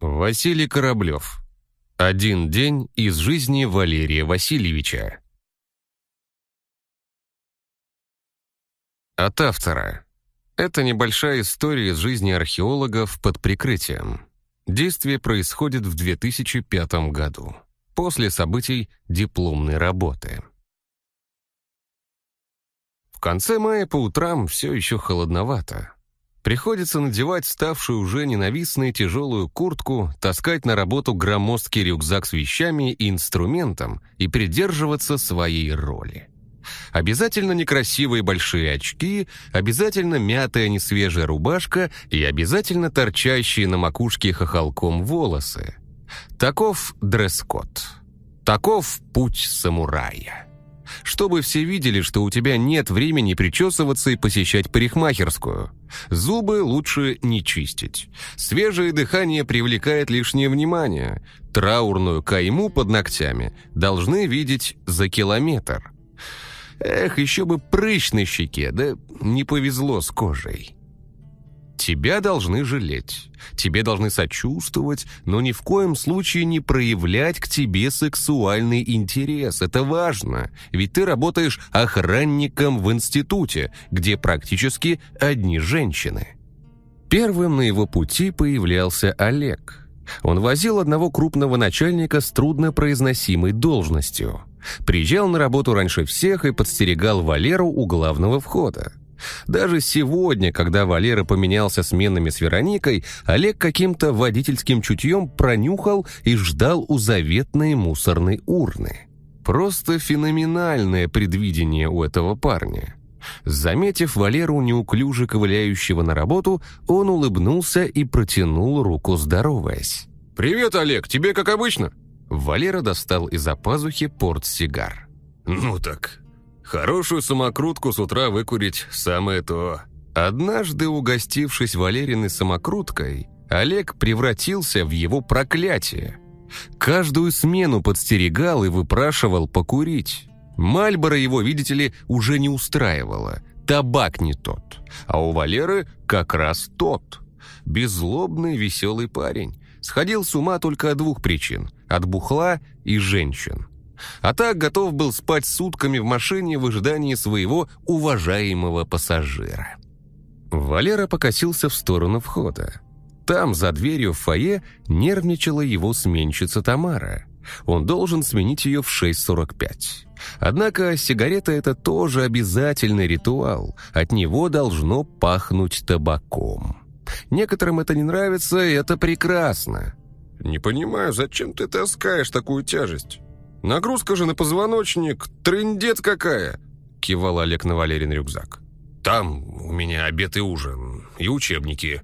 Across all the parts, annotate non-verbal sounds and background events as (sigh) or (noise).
Василий Кораблев. Один день из жизни Валерия Васильевича. От автора. Это небольшая история из жизни археологов под прикрытием. Действие происходит в 2005 году, после событий дипломной работы. В конце мая по утрам все еще холодновато. Приходится надевать ставшую уже ненавистной тяжелую куртку, таскать на работу громоздкий рюкзак с вещами и инструментом и придерживаться своей роли. Обязательно некрасивые большие очки, обязательно мятая несвежая рубашка и обязательно торчащие на макушке хохолком волосы. Таков дресс-код. Таков путь самурая чтобы все видели, что у тебя нет времени причесываться и посещать парикмахерскую. Зубы лучше не чистить. Свежее дыхание привлекает лишнее внимание. Траурную кайму под ногтями должны видеть за километр. Эх, еще бы прыщ на щеке, да не повезло с кожей. Тебя должны жалеть, тебе должны сочувствовать, но ни в коем случае не проявлять к тебе сексуальный интерес. Это важно, ведь ты работаешь охранником в институте, где практически одни женщины. Первым на его пути появлялся Олег. Он возил одного крупного начальника с труднопроизносимой должностью. Приезжал на работу раньше всех и подстерегал Валеру у главного входа. Даже сегодня, когда Валера поменялся сменами с Вероникой, Олег каким-то водительским чутьем пронюхал и ждал у заветной мусорной урны. Просто феноменальное предвидение у этого парня. Заметив Валеру неуклюже ковыляющего на работу, он улыбнулся и протянул руку, здороваясь. «Привет, Олег, тебе как обычно?» Валера достал из-за пазухи портсигар. «Ну так, Хорошую самокрутку с утра выкурить – самое то. Однажды, угостившись Валериной самокруткой, Олег превратился в его проклятие. Каждую смену подстерегал и выпрашивал покурить. Мальборо его, видите ли, уже не устраивало. Табак не тот. А у Валеры как раз тот. Беззлобный, веселый парень. Сходил с ума только от двух причин – от бухла и женщин. А так готов был спать сутками в машине в ожидании своего уважаемого пассажира. Валера покосился в сторону входа. Там, за дверью в фойе, нервничала его сменщица Тамара. Он должен сменить ее в 6.45. Однако сигарета – это тоже обязательный ритуал. От него должно пахнуть табаком. Некоторым это не нравится, и это прекрасно. «Не понимаю, зачем ты таскаешь такую тяжесть?» Нагрузка же на позвоночник, трындец какая!» Кивал Олег на Валерин рюкзак. «Там у меня обед и ужин, и учебники.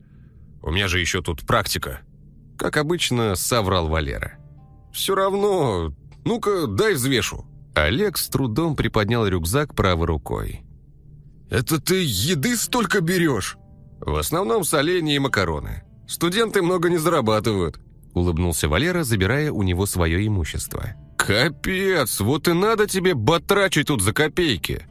У меня же еще тут практика». Как обычно, соврал Валера. «Все равно, ну-ка, дай взвешу». Олег с трудом приподнял рюкзак правой рукой. «Это ты еды столько берешь?» «В основном соленья и макароны. Студенты много не зарабатывают», улыбнулся Валера, забирая у него свое имущество. «Капец, вот и надо тебе батрачить тут за копейки.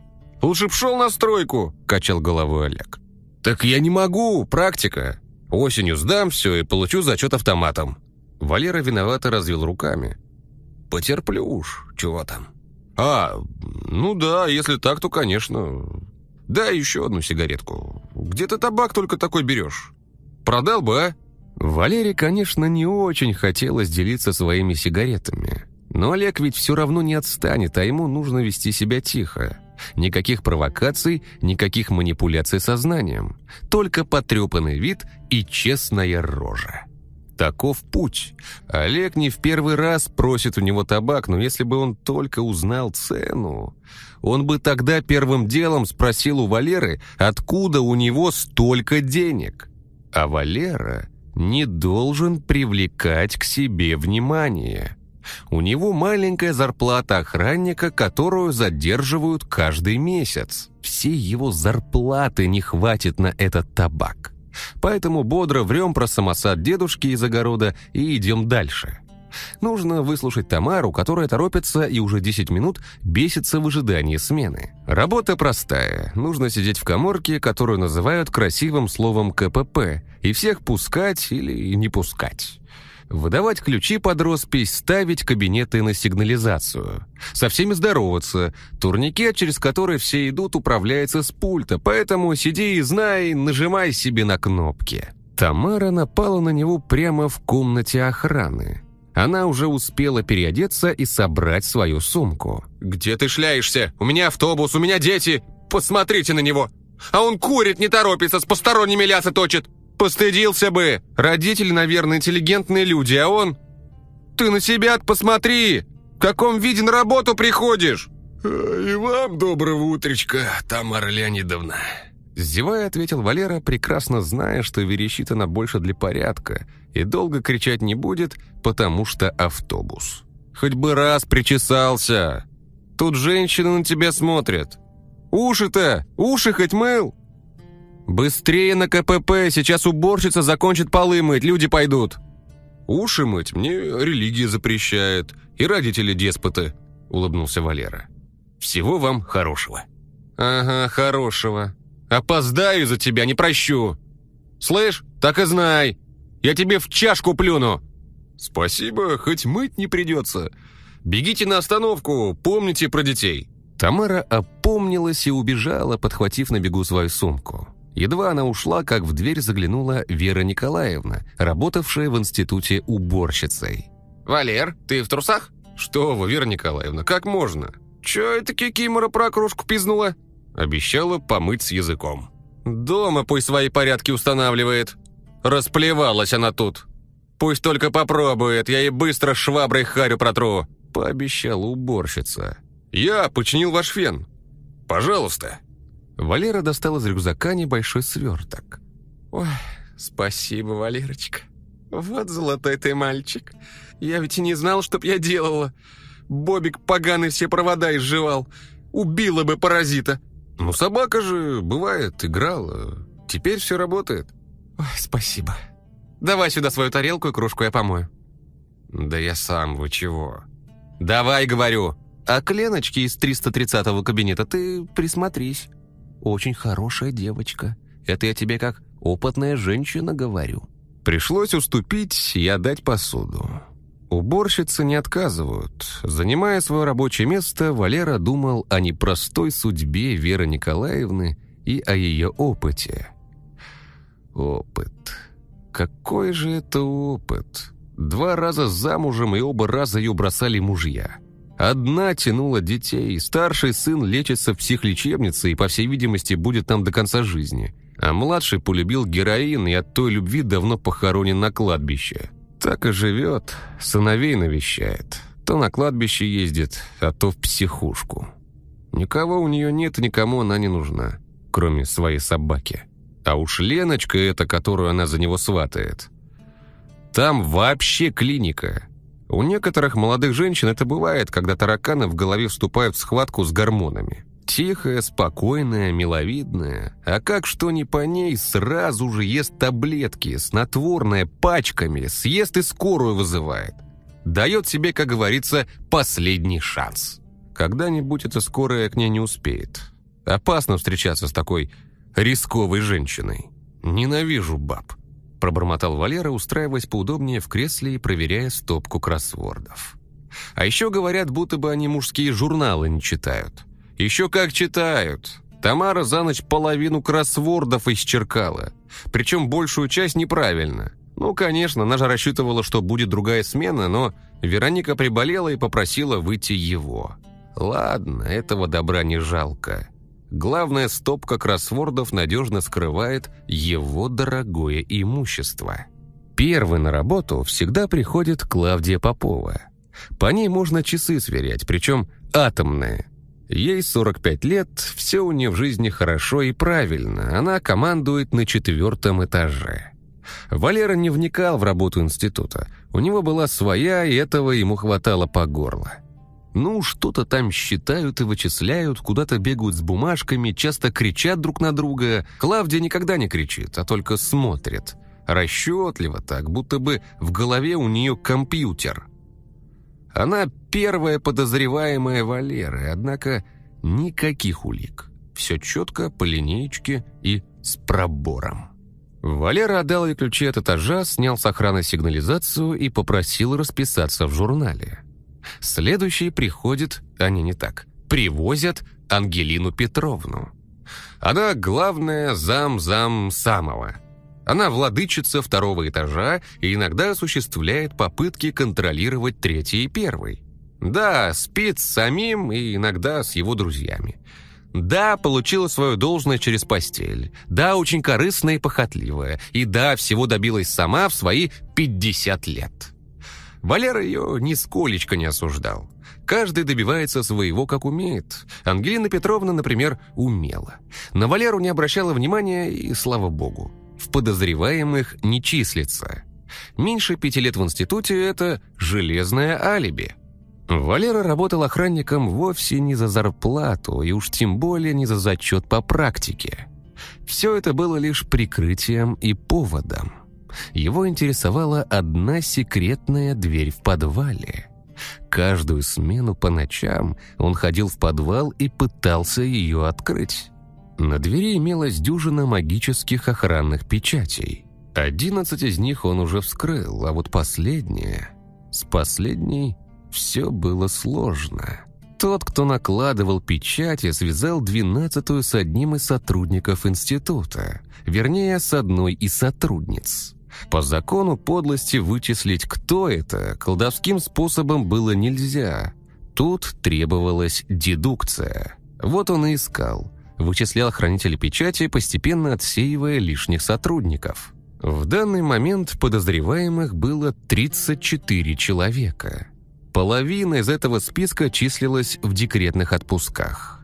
Лучше б шел на стройку», – качал головой Олег. «Так я не могу, практика. Осенью сдам все и получу зачет автоматом». Валера виновато развел руками. «Потерплю уж, чего там». «А, ну да, если так, то, конечно. Дай еще одну сигаретку. Где ты табак только такой берешь? Продал бы, а?» Валере, конечно, не очень хотелось делиться своими сигаретами. Но Олег ведь все равно не отстанет, а ему нужно вести себя тихо. Никаких провокаций, никаких манипуляций сознанием. Только потрепанный вид и честная рожа. Таков путь. Олег не в первый раз просит у него табак, но если бы он только узнал цену, он бы тогда первым делом спросил у Валеры, откуда у него столько денег. А Валера не должен привлекать к себе внимание. У него маленькая зарплата охранника, которую задерживают каждый месяц. Всей его зарплаты не хватит на этот табак. Поэтому бодро врем про самосад дедушки из огорода и идем дальше. Нужно выслушать Тамару, которая торопится и уже 10 минут бесится в ожидании смены. Работа простая. Нужно сидеть в коморке, которую называют красивым словом КПП, и всех пускать или не пускать. Выдавать ключи под роспись, ставить кабинеты на сигнализацию. Со всеми здороваться. Турникет, через который все идут, управляется с пульта, поэтому сиди и знай, нажимай себе на кнопки. Тамара напала на него прямо в комнате охраны. Она уже успела переодеться и собрать свою сумку. «Где ты шляешься? У меня автобус, у меня дети! Посмотрите на него! А он курит, не торопится, с посторонними лясы точит! Постыдился бы! Родители, наверное, интеллигентные люди, а он... Ты на себя посмотри! В каком виде на работу приходишь?» «И вам доброго утречка, Тамара Леонидовна!» Зевая, ответил Валера, прекрасно зная, что верещит она больше для порядка, и долго кричать не будет, потому что автобус. «Хоть бы раз причесался! Тут женщины на тебя смотрят! Уши-то! Уши хоть мыл!» «Быстрее на КПП! Сейчас уборщица закончит полы мыть, люди пойдут!» «Уши мыть мне религия запрещает, и родители деспоты», — улыбнулся Валера. «Всего вам хорошего». «Ага, хорошего. Опоздаю за тебя, не прощу. Слышь, так и знай, я тебе в чашку плюну». «Спасибо, хоть мыть не придется. Бегите на остановку, помните про детей». Тамара опомнилась и убежала, подхватив на бегу свою сумку. Едва она ушла, как в дверь заглянула Вера Николаевна, работавшая в институте уборщицей. «Валер, ты в трусах?» «Что вы, Вера Николаевна, как можно?» «Чё это Кикимора про кружку пизнула?» Обещала помыть с языком. «Дома пусть свои порядки устанавливает. Расплевалась она тут. Пусть только попробует, я ей быстро шваброй харю протру», пообещала уборщица. «Я починил ваш фен. Пожалуйста». Валера достал из рюкзака небольшой сверток. «Ой, спасибо, Валерочка. Вот золотой ты мальчик. Я ведь и не знал, чтоб я делала. Бобик поганый все провода изживал. Убила бы паразита». «Ну, собака же, бывает, играла. Теперь все работает». «Ой, спасибо. Давай сюда свою тарелку и кружку я помою». «Да я сам, вы чего?» «Давай, говорю. А к Леночке из 330-го кабинета ты присмотрись. Очень хорошая девочка. Это я тебе как опытная женщина говорю». Пришлось уступить и отдать посуду. Уборщицы не отказывают. Занимая свое рабочее место, Валера думал о непростой судьбе Веры Николаевны и о ее опыте. Опыт. Какой же это опыт? Два раза замужем и оба раза ее бросали мужья. Одна тянула детей, старший сын лечится в психлечебнице и, по всей видимости, будет там до конца жизни. А младший полюбил героин и от той любви давно похоронен на кладбище. Так и живет, сыновей навещает. То на кладбище ездит, а то в психушку. Никого у нее нет никому она не нужна, кроме своей собаки. А уж Леночка эта, которую она за него сватает. Там вообще клиника. У некоторых молодых женщин это бывает, когда тараканы в голове вступают в схватку с гормонами. Тихая, спокойная, миловидная. А как что ни по ней, сразу же ест таблетки, снотворное, пачками, съест и скорую вызывает. Дает себе, как говорится, последний шанс. Когда-нибудь эта скорая к ней не успеет. Опасно встречаться с такой рисковой женщиной. Ненавижу баб. Пробормотал Валера, устраиваясь поудобнее в кресле и проверяя стопку кроссвордов. А еще говорят, будто бы они мужские журналы не читают. Еще как читают. Тамара за ночь половину кроссвордов исчеркала. Причем большую часть неправильно. Ну, конечно, она же рассчитывала, что будет другая смена, но Вероника приболела и попросила выйти его. Ладно, этого добра не жалко. Главное, стопка кроссвордов надежно скрывает его дорогое имущество. Первый на работу всегда приходит Клавдия Попова. По ней можно часы сверять, причем атомные. Ей 45 лет, все у нее в жизни хорошо и правильно, она командует на четвертом этаже. Валера не вникал в работу института, у него была своя, и этого ему хватало по горло. Ну, что-то там считают и вычисляют, куда-то бегают с бумажками, часто кричат друг на друга. Клавдия никогда не кричит, а только смотрит. Расчетливо так, будто бы в голове у нее компьютер. Она первая подозреваемая Валеры, однако никаких улик. Все четко, по линеечке и с пробором. Валера отдал ей ключи от этажа, снял с охраны сигнализацию и попросил расписаться в журнале. Следующий приходит, они не так, привозят Ангелину Петровну. Она главная зам-зам самого. Она владычица второго этажа и иногда осуществляет попытки контролировать третий и первый. Да, спит с самим и иногда с его друзьями. Да, получила свою должность через постель. Да, очень корыстная и похотливая. И да, всего добилась сама в свои 50 лет. Валера ее нисколечко не осуждал. Каждый добивается своего, как умеет. Ангелина Петровна, например, умела. На Валеру не обращала внимания, и слава богу. В подозреваемых не числится. Меньше пяти лет в институте – это железное алиби. Валера работал охранником вовсе не за зарплату, и уж тем более не за зачет по практике. Все это было лишь прикрытием и поводом. Его интересовала одна секретная дверь в подвале. Каждую смену по ночам он ходил в подвал и пытался ее открыть. На двери имелась дюжина магических охранных печатей. Одиннадцать из них он уже вскрыл, а вот последняя... С последней все было сложно. Тот, кто накладывал печати, связал двенадцатую с одним из сотрудников института. Вернее, с одной из сотрудниц. По закону подлости вычислить, кто это, колдовским способом было нельзя. Тут требовалась дедукция. Вот он и искал. Вычислял хранители печати, постепенно отсеивая лишних сотрудников. В данный момент подозреваемых было 34 человека. Половина из этого списка числилась в декретных отпусках.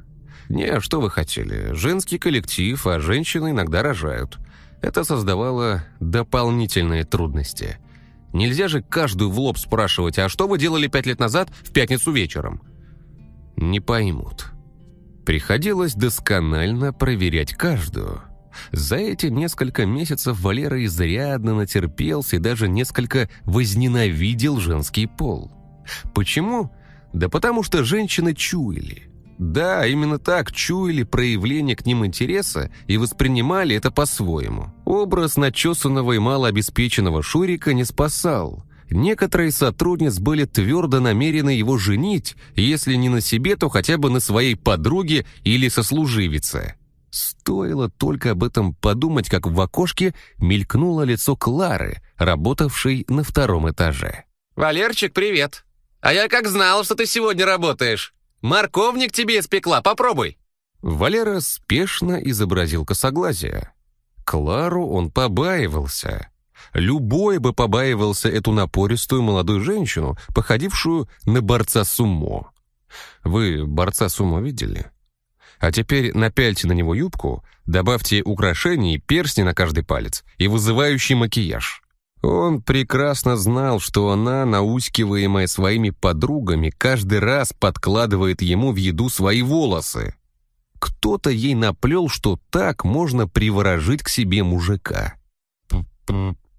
Не, что вы хотели, женский коллектив, а женщины иногда рожают. Это создавало дополнительные трудности. Нельзя же каждую в лоб спрашивать, а что вы делали пять лет назад в пятницу вечером? Не поймут. Приходилось досконально проверять каждую. За эти несколько месяцев Валера изрядно натерпелся и даже несколько возненавидел женский пол. Почему? Да потому что женщины чуяли. Да, именно так, чуяли проявление к ним интереса и воспринимали это по-своему. Образ начесанного и малообеспеченного Шурика не спасал. Некоторые сотрудниц были твердо намерены его женить, если не на себе, то хотя бы на своей подруге или сослуживице. Стоило только об этом подумать, как в окошке мелькнуло лицо Клары, работавшей на втором этаже. «Валерчик, привет!» А я как знал, что ты сегодня работаешь. Морковник тебе испекла, попробуй». Валера спешно изобразил косоглазие. Клару он побаивался. Любой бы побаивался эту напористую молодую женщину, походившую на борца сумо. Вы борца сумо видели? А теперь напяльте на него юбку, добавьте украшений, перстни на каждый палец и вызывающий макияж. Он прекрасно знал, что она, наускиваемая своими подругами, каждый раз подкладывает ему в еду свои волосы. Кто-то ей наплел, что так можно приворожить к себе мужика.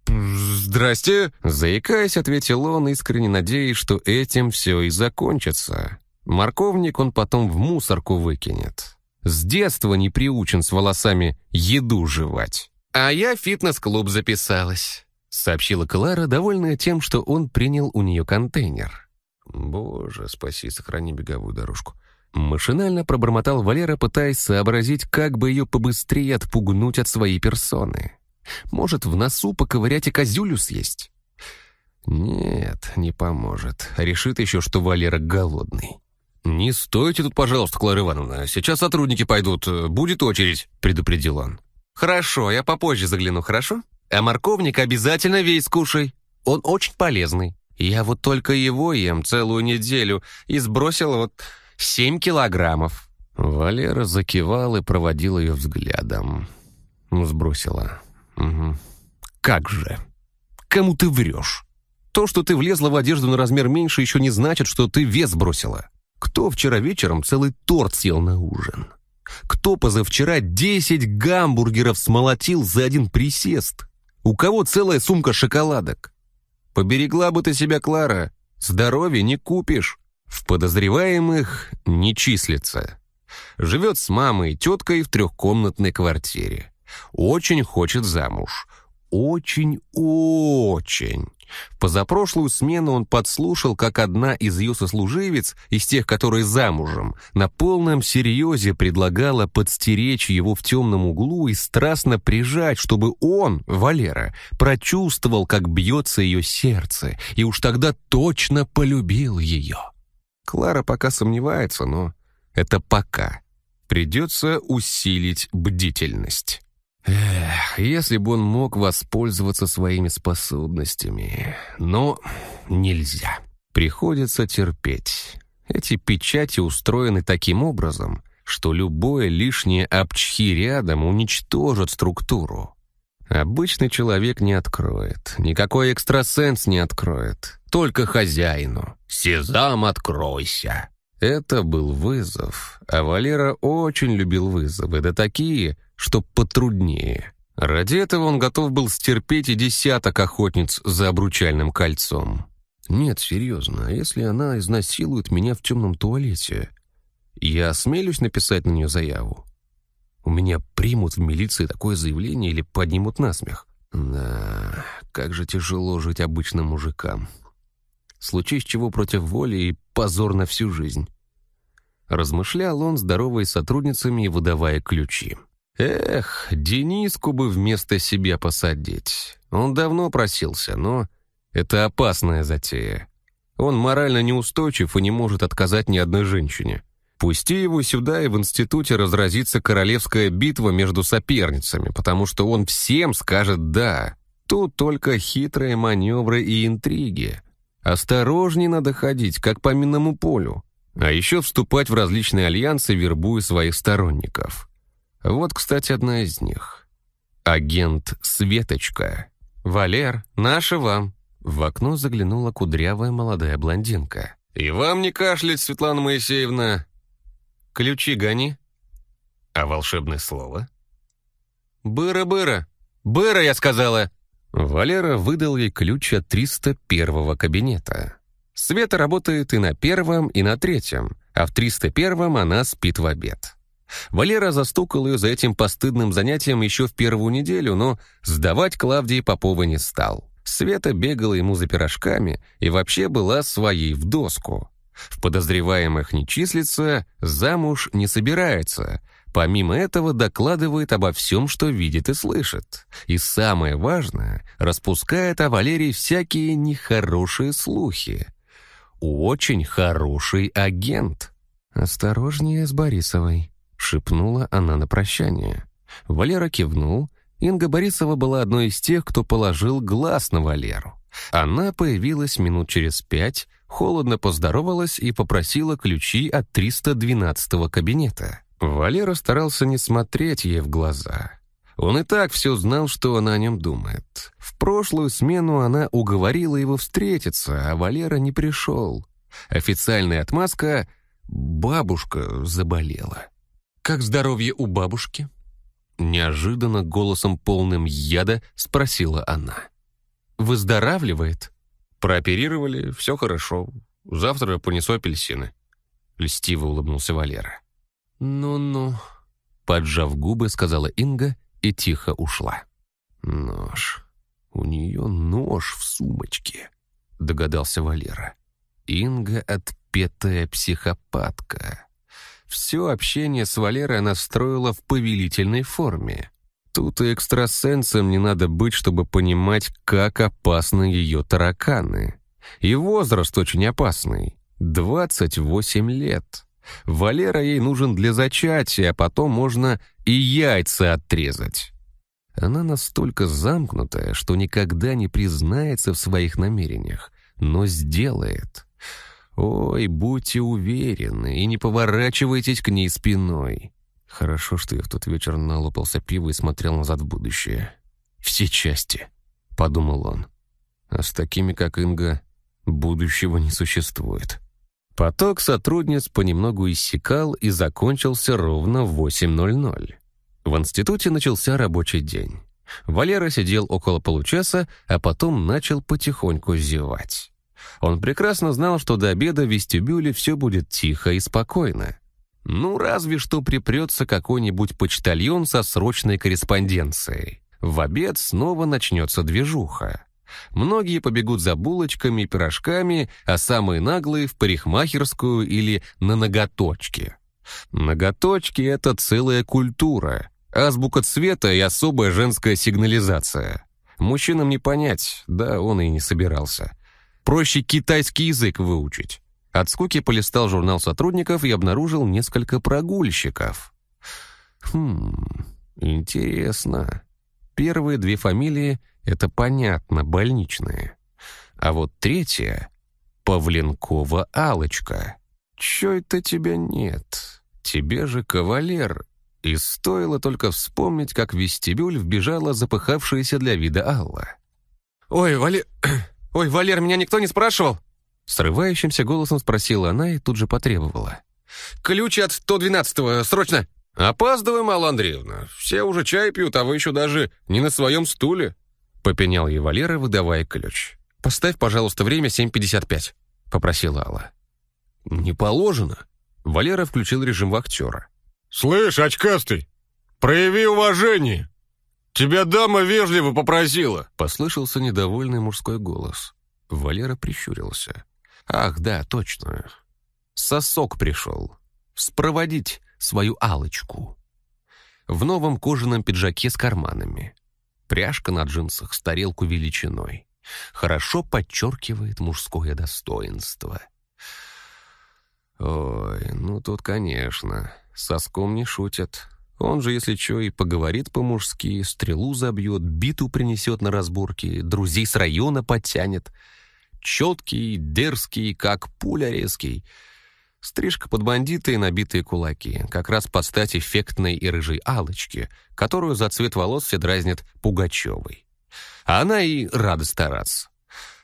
«Здрасте!» Заикаясь, ответил он, искренне надеясь, что этим все и закончится. Морковник он потом в мусорку выкинет. С детства не приучен с волосами еду жевать. «А я в фитнес-клуб записалась» сообщила Клара, довольная тем, что он принял у нее контейнер. «Боже, спаси, сохрани беговую дорожку». Машинально пробормотал Валера, пытаясь сообразить, как бы ее побыстрее отпугнуть от своей персоны. Может, в носу поковырять и козюлю съесть? Нет, не поможет. Решит еще, что Валера голодный. «Не стойте тут, пожалуйста, Клара Ивановна. Сейчас сотрудники пойдут. Будет очередь», — предупредил он. «Хорошо, я попозже загляну, хорошо?» А морковник обязательно весь кушай. Он очень полезный. Я вот только его ем целую неделю и сбросил вот семь килограммов». Валера закивал и проводил ее взглядом. Сбросила. Угу. «Как же? Кому ты врешь? То, что ты влезла в одежду на размер меньше, еще не значит, что ты вес бросила. Кто вчера вечером целый торт съел на ужин? Кто позавчера 10 гамбургеров смолотил за один присест? У кого целая сумка шоколадок? Поберегла бы ты себя, Клара. Здоровье не купишь. В подозреваемых не числится. Живет с мамой и теткой в трехкомнатной квартире. Очень хочет замуж. Очень-очень. В позапрошлую смену он подслушал, как одна из ее сослуживец, из тех, которые замужем, на полном серьезе предлагала подстеречь его в темном углу и страстно прижать, чтобы он, Валера, прочувствовал, как бьется ее сердце, и уж тогда точно полюбил ее. Клара пока сомневается, но это пока. Придется усилить бдительность. Эх, если бы он мог воспользоваться своими способностями. Но нельзя. Приходится терпеть. Эти печати устроены таким образом, что любое лишнее обчхи рядом уничтожит структуру. Обычный человек не откроет, никакой экстрасенс не откроет, только хозяину. «Сезам, откройся!» Это был вызов, а Валера очень любил вызовы, да такие, что потруднее. Ради этого он готов был стерпеть и десяток охотниц за обручальным кольцом. Нет, серьезно, а если она изнасилует меня в темном туалете? Я осмелюсь написать на нее заяву? У меня примут в милиции такое заявление или поднимут насмех? Да, как же тяжело жить обычным мужикам. Случись чего против воли и позор на всю жизнь. Размышлял он, здороваясь с сотрудницами и выдавая ключи. Эх, Дениску бы вместо себя посадить. Он давно просился, но это опасная затея. Он морально неустойчив и не может отказать ни одной женщине. Пусти его сюда, и в институте разразится королевская битва между соперницами, потому что он всем скажет «да». Тут только хитрые маневры и интриги. Осторожней надо ходить, как по минному полю. А еще вступать в различные альянсы, вербуя своих сторонников. Вот, кстати, одна из них. Агент Светочка. «Валер, наша вам». В окно заглянула кудрявая молодая блондинка. «И вам не кашлять, Светлана Моисеевна!» «Ключи гони». «А волшебное слово?» «Быра-быра! Быра, я сказала!» Валера выдал ей ключ от 301-го кабинета. Света работает и на первом, и на третьем, а в 301-м она спит в обед. Валера застукал ее за этим постыдным занятием еще в первую неделю, но сдавать Клавдии Попова не стал. Света бегала ему за пирожками и вообще была своей в доску. В подозреваемых не числится, замуж не собирается. Помимо этого докладывает обо всем, что видит и слышит. И самое важное, распускает о Валерии всякие нехорошие слухи. Очень хороший агент. «Осторожнее с Борисовой», — шепнула она на прощание. Валера кивнул. Инга Борисова была одной из тех, кто положил глаз на Валеру. Она появилась минут через пять, холодно поздоровалась и попросила ключи от 312-го кабинета. Валера старался не смотреть ей в глаза. Он и так все знал, что она о нем думает. В прошлую смену она уговорила его встретиться, а Валера не пришел. Официальная отмазка — бабушка заболела. «Как здоровье у бабушки?» Неожиданно голосом полным яда спросила она. «Выздоравливает?» «Прооперировали, все хорошо. Завтра понесу апельсины». Льстиво улыбнулся Валера. «Ну-ну», — поджав губы, сказала Инга и тихо ушла. «Нож. У нее нож в сумочке», — догадался Валера. Инга — отпетая психопатка. Все общение с Валерой она строила в повелительной форме. Тут и экстрасенсом не надо быть, чтобы понимать, как опасны ее тараканы. И возраст очень опасный. 28 лет. Валера ей нужен для зачатия, а потом можно и яйца отрезать. Она настолько замкнутая, что никогда не признается в своих намерениях, но сделает. Ой, будьте уверены и не поворачивайтесь к ней спиной. Хорошо, что я в тот вечер налопался пива и смотрел назад в будущее. Все части, подумал он. А с такими, как Инга, будущего не существует. Поток сотрудниц понемногу иссякал и закончился ровно в 8.00. В институте начался рабочий день. Валера сидел около получаса, а потом начал потихоньку зевать. Он прекрасно знал, что до обеда в вестибюле все будет тихо и спокойно. Ну, разве что припрется какой-нибудь почтальон со срочной корреспонденцией. В обед снова начнется движуха. Многие побегут за булочками и пирожками, а самые наглые — в парикмахерскую или на ноготочки. Ноготочки — это целая культура, азбука цвета и особая женская сигнализация. Мужчинам не понять, да он и не собирался. Проще китайский язык выучить. От скуки полистал журнал сотрудников и обнаружил несколько прогульщиков. Хм, интересно. Первые две фамилии — это понятно, больничные. А вот третья — Павленкова алочка Чё это тебя нет? Тебе же кавалер. И стоило только вспомнить, как в вестибюль вбежала запыхавшаяся для вида Алла. «Ой, Валер... Ой, Валер, меня никто не спрашивал?» Срывающимся голосом спросила она и тут же потребовала. «Ключи от 112-го, срочно!» «Опаздываем, Алла Андреевна. Все уже чай пьют, а вы еще даже не на своем стуле», — попенял ей Валера, выдавая ключ. «Поставь, пожалуйста, время 7.55», — попросила Алла. «Не положено». Валера включил режим вахтера. «Слышь, очкастый, прояви уважение. Тебя дама вежливо попросила», — послышался недовольный мужской голос. Валера прищурился. «Ах, да, точно. Сосок пришел. Спроводить свою алочку В новом кожаном пиджаке с карманами. Пряжка на джинсах с тарелку величиной. Хорошо подчеркивает мужское достоинство. Ой, ну тут, конечно, соском не шутят. Он же, если что, и поговорит по-мужски, стрелу забьет, биту принесет на разборки, друзей с района подтянет. Четкий, дерзкий, как пуля резкий — Стрижка под бандиты и набитые кулаки, как раз под стать эффектной и рыжей алочке, которую за цвет волос все дразнят Пугачевой. А она и рада стараться.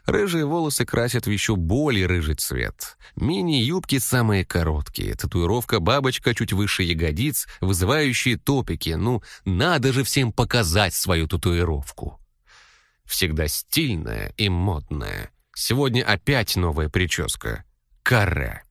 Рыжие волосы красят в еще более рыжий цвет. Мини-юбки самые короткие, татуировка бабочка чуть выше ягодиц, вызывающие топики. Ну, надо же всем показать свою татуировку. Всегда стильная и модная. Сегодня опять новая прическа. Каре.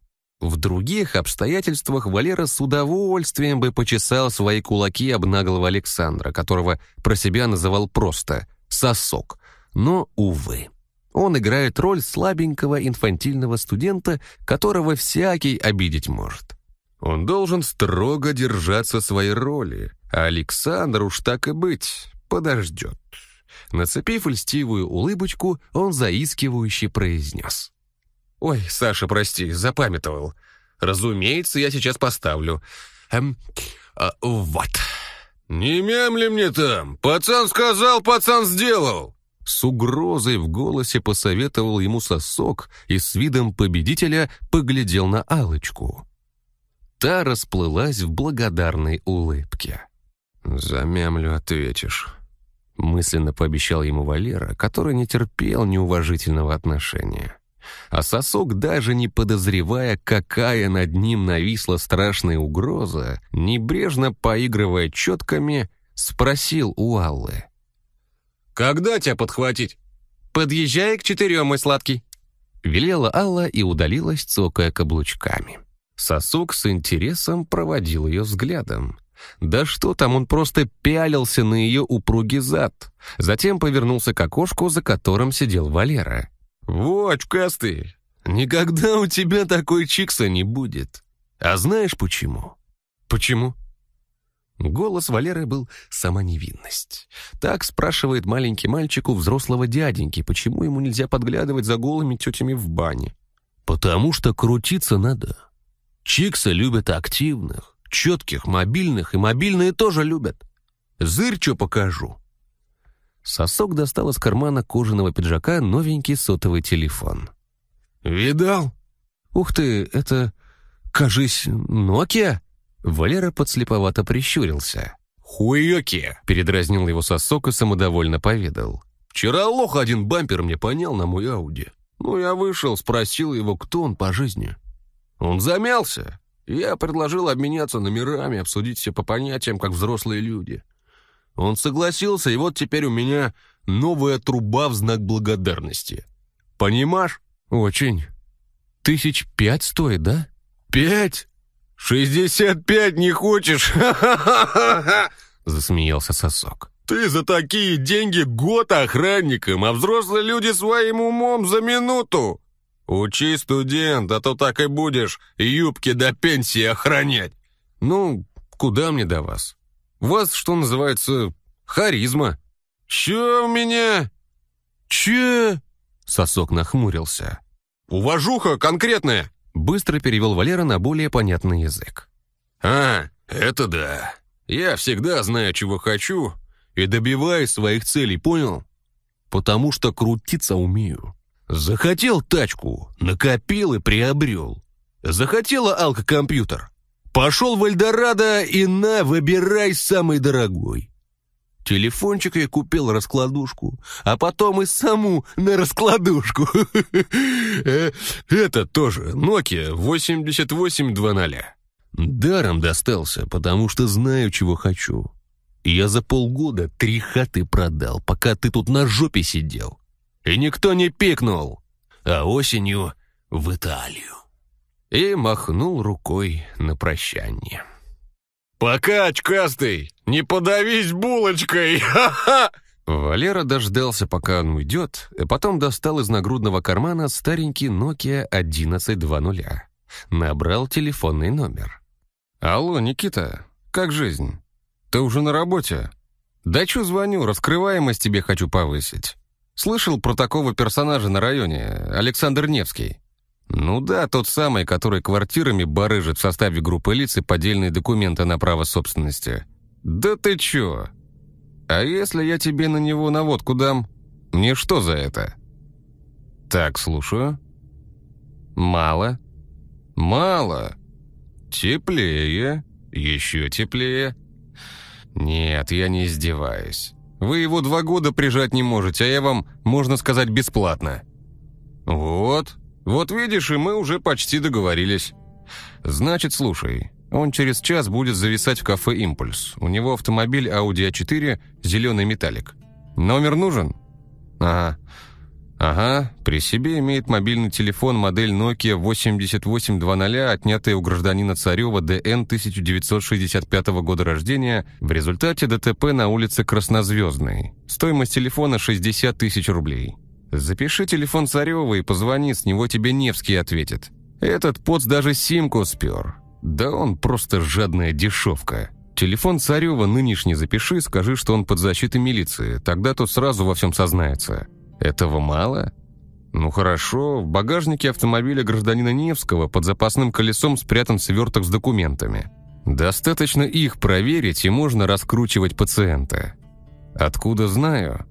В других обстоятельствах Валера с удовольствием бы почесал свои кулаки об наглого Александра, которого про себя называл просто «сосок». Но, увы, он играет роль слабенького инфантильного студента, которого всякий обидеть может. Он должен строго держаться своей роли, а Александр уж так и быть, подождет. Нацепив льстивую улыбочку, он заискивающе произнес. «Ой, Саша, прости, запамятовал. Разумеется, я сейчас поставлю. Эм, а, вот». «Не мямли мне там! Пацан сказал, пацан сделал!» С угрозой в голосе посоветовал ему сосок и с видом победителя поглядел на алочку Та расплылась в благодарной улыбке. «Замямлю, ответишь», — мысленно пообещал ему Валера, который не терпел неуважительного отношения. А сосок, даже не подозревая, какая над ним нависла страшная угроза, небрежно поигрывая четками, спросил у Аллы. «Когда тебя подхватить?» «Подъезжай к четырем, мой сладкий», — велела Алла и удалилась, цокая каблучками. Сосок с интересом проводил ее взглядом. Да что там, он просто пялился на ее упругий зад. Затем повернулся к окошку, за которым сидел Валера. «Во, очкастый, никогда у тебя такой чикса не будет. А знаешь почему?» «Почему?» Голос Валеры был сама невинность. Так спрашивает маленький мальчик у взрослого дяденьки, почему ему нельзя подглядывать за голыми тетями в бане. «Потому что крутиться надо. Чикса любят активных, четких, мобильных, и мобильные тоже любят. Зырь, что покажу». Сосок достал из кармана кожаного пиджака новенький сотовый телефон. «Видал?» «Ух ты, это, кажись, Нокия?» Валера подслеповато прищурился. «Хуёки!» — передразнил его сосок и самодовольно поведал. «Вчера лох один бампер мне понял на мой Ауди. Ну, я вышел, спросил его, кто он по жизни. Он замялся. Я предложил обменяться номерами, обсудить все по понятиям, как взрослые люди. Он согласился, и вот теперь у меня новая труба в знак благодарности. Понимаешь? Очень. Тысяч пять стоит, да? Пять? Шестьдесят пять не хочешь? (laughs) Ха-ха-ха-ха!» Засмеялся сосок. «Ты за такие деньги год охранником, а взрослые люди своим умом за минуту! Учи, студент, а то так и будешь юбки до пенсии охранять!» «Ну, куда мне до вас? Вас, что называется, харизма». «Чё у меня?» «Че?» Сосок нахмурился. «Уважуха конкретная!» Быстро перевел Валера на более понятный язык. «А, это да. Я всегда знаю, чего хочу, и добиваюсь своих целей, понял? Потому что крутиться умею. Захотел тачку, накопил и приобрел. Захотела алкокомпьютер. Пошел в Эльдорадо и на, выбирай самый дорогой. Телефончик я купил раскладушку, а потом и саму на раскладушку. (laughs) Э, это тоже Nokia 8820. Даром достался, потому что знаю, чего хочу. Я за полгода три хаты продал, пока ты тут на жопе сидел. И никто не пикнул. А осенью в Италию. И махнул рукой на прощание. «Пока, очкастый! Не подавись булочкой! Ха-ха!» Валера дождался, пока он уйдет, и потом достал из нагрудного кармана старенький Nokia 1120. Набрал телефонный номер. «Алло, Никита, как жизнь? Ты уже на работе? Да чё звоню, раскрываемость тебе хочу повысить. Слышал про такого персонажа на районе, Александр Невский?» «Ну да, тот самый, который квартирами барыжит в составе группы лиц и поддельные документы на право собственности. Да ты чё? А если я тебе на него наводку дам? Мне что за это?» «Так, слушаю». «Мало?» «Мало. Теплее. Еще теплее». «Нет, я не издеваюсь. Вы его два года прижать не можете, а я вам, можно сказать, бесплатно». «Вот, вот видишь, и мы уже почти договорились. Значит, слушай, он через час будет зависать в кафе «Импульс». У него автомобиль Audi A4, зеленый металлик. Номер нужен? Ага. Ага, при себе имеет мобильный телефон модель Nokia 8820, отнятый у гражданина Царева ДН 1965 года рождения в результате ДТП на улице Краснозвездной. Стоимость телефона 60 тысяч рублей. Запиши телефон Царева и позвони, с него тебе Невский ответит. Этот поц даже симку спер. Да он просто жадная дешевка. Телефон Царева нынешний запиши, скажи, что он под защитой милиции, тогда тот сразу во всем сознается. Этого мало? Ну хорошо, в багажнике автомобиля гражданина Невского под запасным колесом спрятан сверток с документами. Достаточно их проверить, и можно раскручивать пациента. Откуда знаю?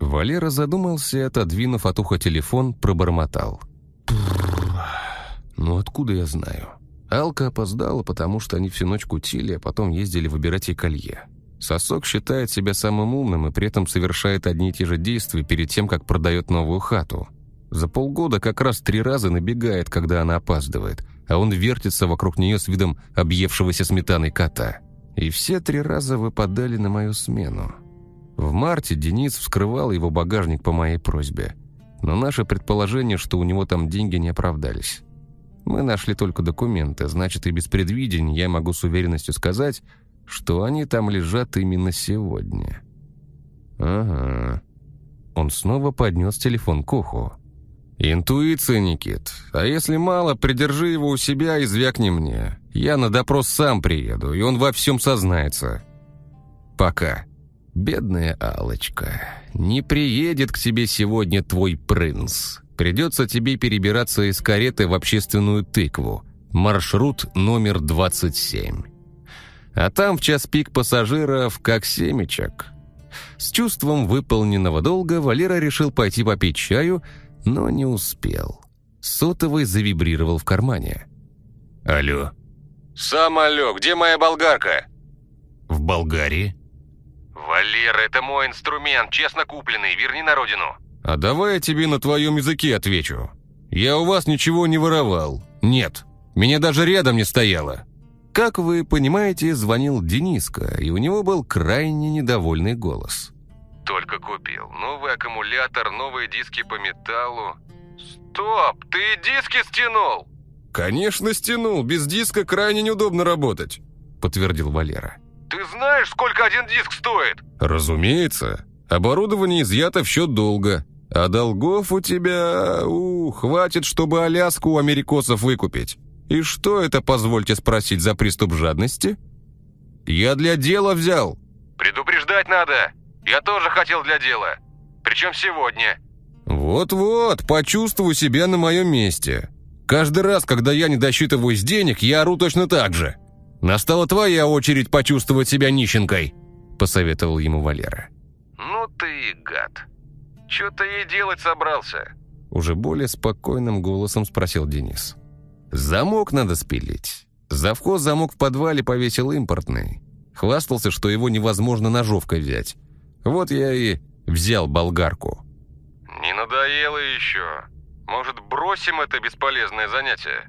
Валера задумался отодвинув от уха телефон, пробормотал. «Ну откуда я знаю?» Алка опоздала, потому что они всю ночь кутили, а потом ездили выбирать ей колье. Сосок считает себя самым умным и при этом совершает одни и те же действия перед тем, как продает новую хату. За полгода как раз три раза набегает, когда она опаздывает, а он вертится вокруг нее с видом объевшегося сметаной кота. И все три раза выпадали на мою смену. В марте Денис вскрывал его багажник по моей просьбе. Но наше предположение, что у него там деньги не оправдались. Мы нашли только документы, значит и без предвидения я могу с уверенностью сказать, что они там лежат именно сегодня. Ага. Он снова поднес телефон к уху. «Интуиция, Никит. А если мало, придержи его у себя и звякни мне. Я на допрос сам приеду, и он во всем сознается. Пока». «Бедная алочка не приедет к тебе сегодня твой принц. Придется тебе перебираться из кареты в общественную тыкву. Маршрут номер 27. А там в час пик пассажиров как семечек». С чувством выполненного долга Валера решил пойти попить чаю, но не успел. Сотовый завибрировал в кармане. «Алло». «Сам алло, где моя болгарка?» «В Болгарии». «Валера, это мой инструмент, честно купленный, верни на родину». «А давай я тебе на твоем языке отвечу. Я у вас ничего не воровал. Нет, меня даже рядом не стояло». Как вы понимаете, звонил Дениска, и у него был крайне недовольный голос. «Только купил. Новый аккумулятор, новые диски по металлу». «Стоп! Ты диски стянул!» «Конечно стянул, без диска крайне неудобно работать», — подтвердил Валера. «Ты знаешь, сколько один диск стоит?» «Разумеется. Оборудование изъято в счет долга. А долгов у тебя... У, хватит, чтобы Аляску у америкосов выкупить. И что это, позвольте спросить, за приступ жадности?» «Я для дела взял». «Предупреждать надо. Я тоже хотел для дела. Причем сегодня». «Вот-вот, почувствую себя на моем месте. Каждый раз, когда я не досчитываюсь денег, я ору точно так же. Настала твоя очередь почувствовать себя нищенкой», — посоветовал ему Валера. «Ну ты гад. Чё ты ей делать собрался?» Уже более спокойным голосом спросил Денис. «Замок надо спилить. Завхоз замок в подвале повесил импортный. Хвастался, что его невозможно ножовкой взять. Вот я и взял болгарку». «Не надоело еще. Может, бросим это бесполезное занятие?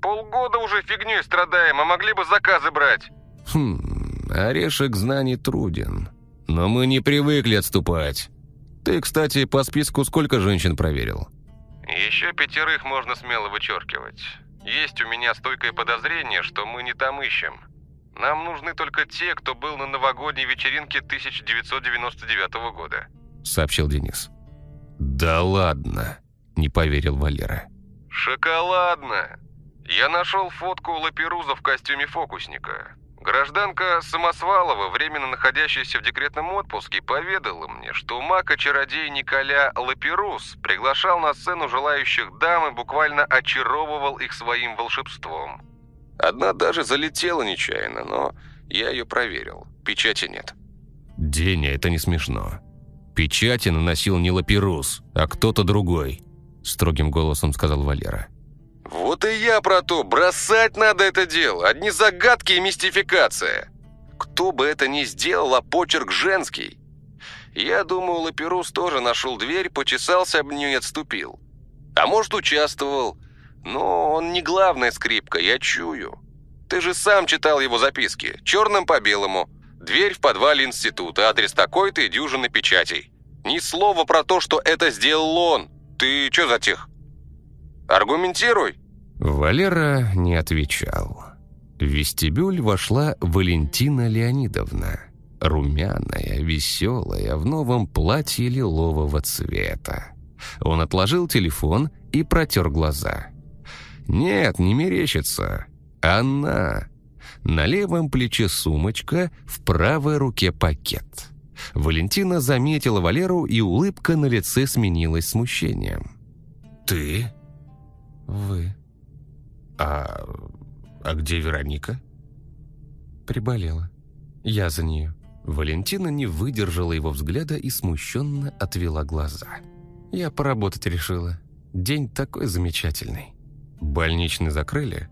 Полгода уже фигней страдаем, а могли бы заказы брать». «Хм, орешек знаний труден. Но мы не привыкли отступать. Ты, кстати, по списку сколько женщин проверил?» «Еще пятерых можно смело вычеркивать. Есть у меня стойкое подозрение, что мы не там ищем. Нам нужны только те, кто был на новогодней вечеринке 1999 года», — сообщил Денис. «Да ладно!» — не поверил Валера. «Шоколадно! Я нашел фотку Лаперуза в костюме фокусника. Гражданка Самосвалова, временно находящаяся в декретном отпуске, поведала мне, что маг-чародей Николя Лаперуз приглашал на сцену желающих дам и буквально очаровывал их своим волшебством. Одна даже залетела нечаянно, но я ее проверил. Печати нет. «Деня, это не смешно. Печати наносил не Лаперуз, а кто-то другой», — строгим голосом сказал Валера. «Вот и я про то. Бросать надо это дело. Одни загадки и мистификация. Кто бы это ни сделал, а почерк женский. Я думаю, Лаперус тоже нашел дверь, почесался об нее и отступил. А может, участвовал. Но он не главная скрипка, я чую. Ты же сам читал его записки. Черным по белому. Дверь в подвале института, адрес такой-то и дюжины печатей. Ни слова про то, что это сделал он. Ты что затих? Аргументируй. Валера не отвечал. В вестибюль вошла Валентина Леонидовна. Румяная, веселая, в новом платье лилового цвета. Он отложил телефон и протер глаза. Нет, не мерещится. Она. На левом плече сумочка, в правой руке пакет. Валентина заметила Валеру, и улыбка на лице сменилась смущением. «Ты?» «Вы». «А... а где Вероника?» «Приболела. Я за нее». Валентина не выдержала его взгляда и смущенно отвела глаза. «Я поработать решила. День такой замечательный». «Больничный закрыли?»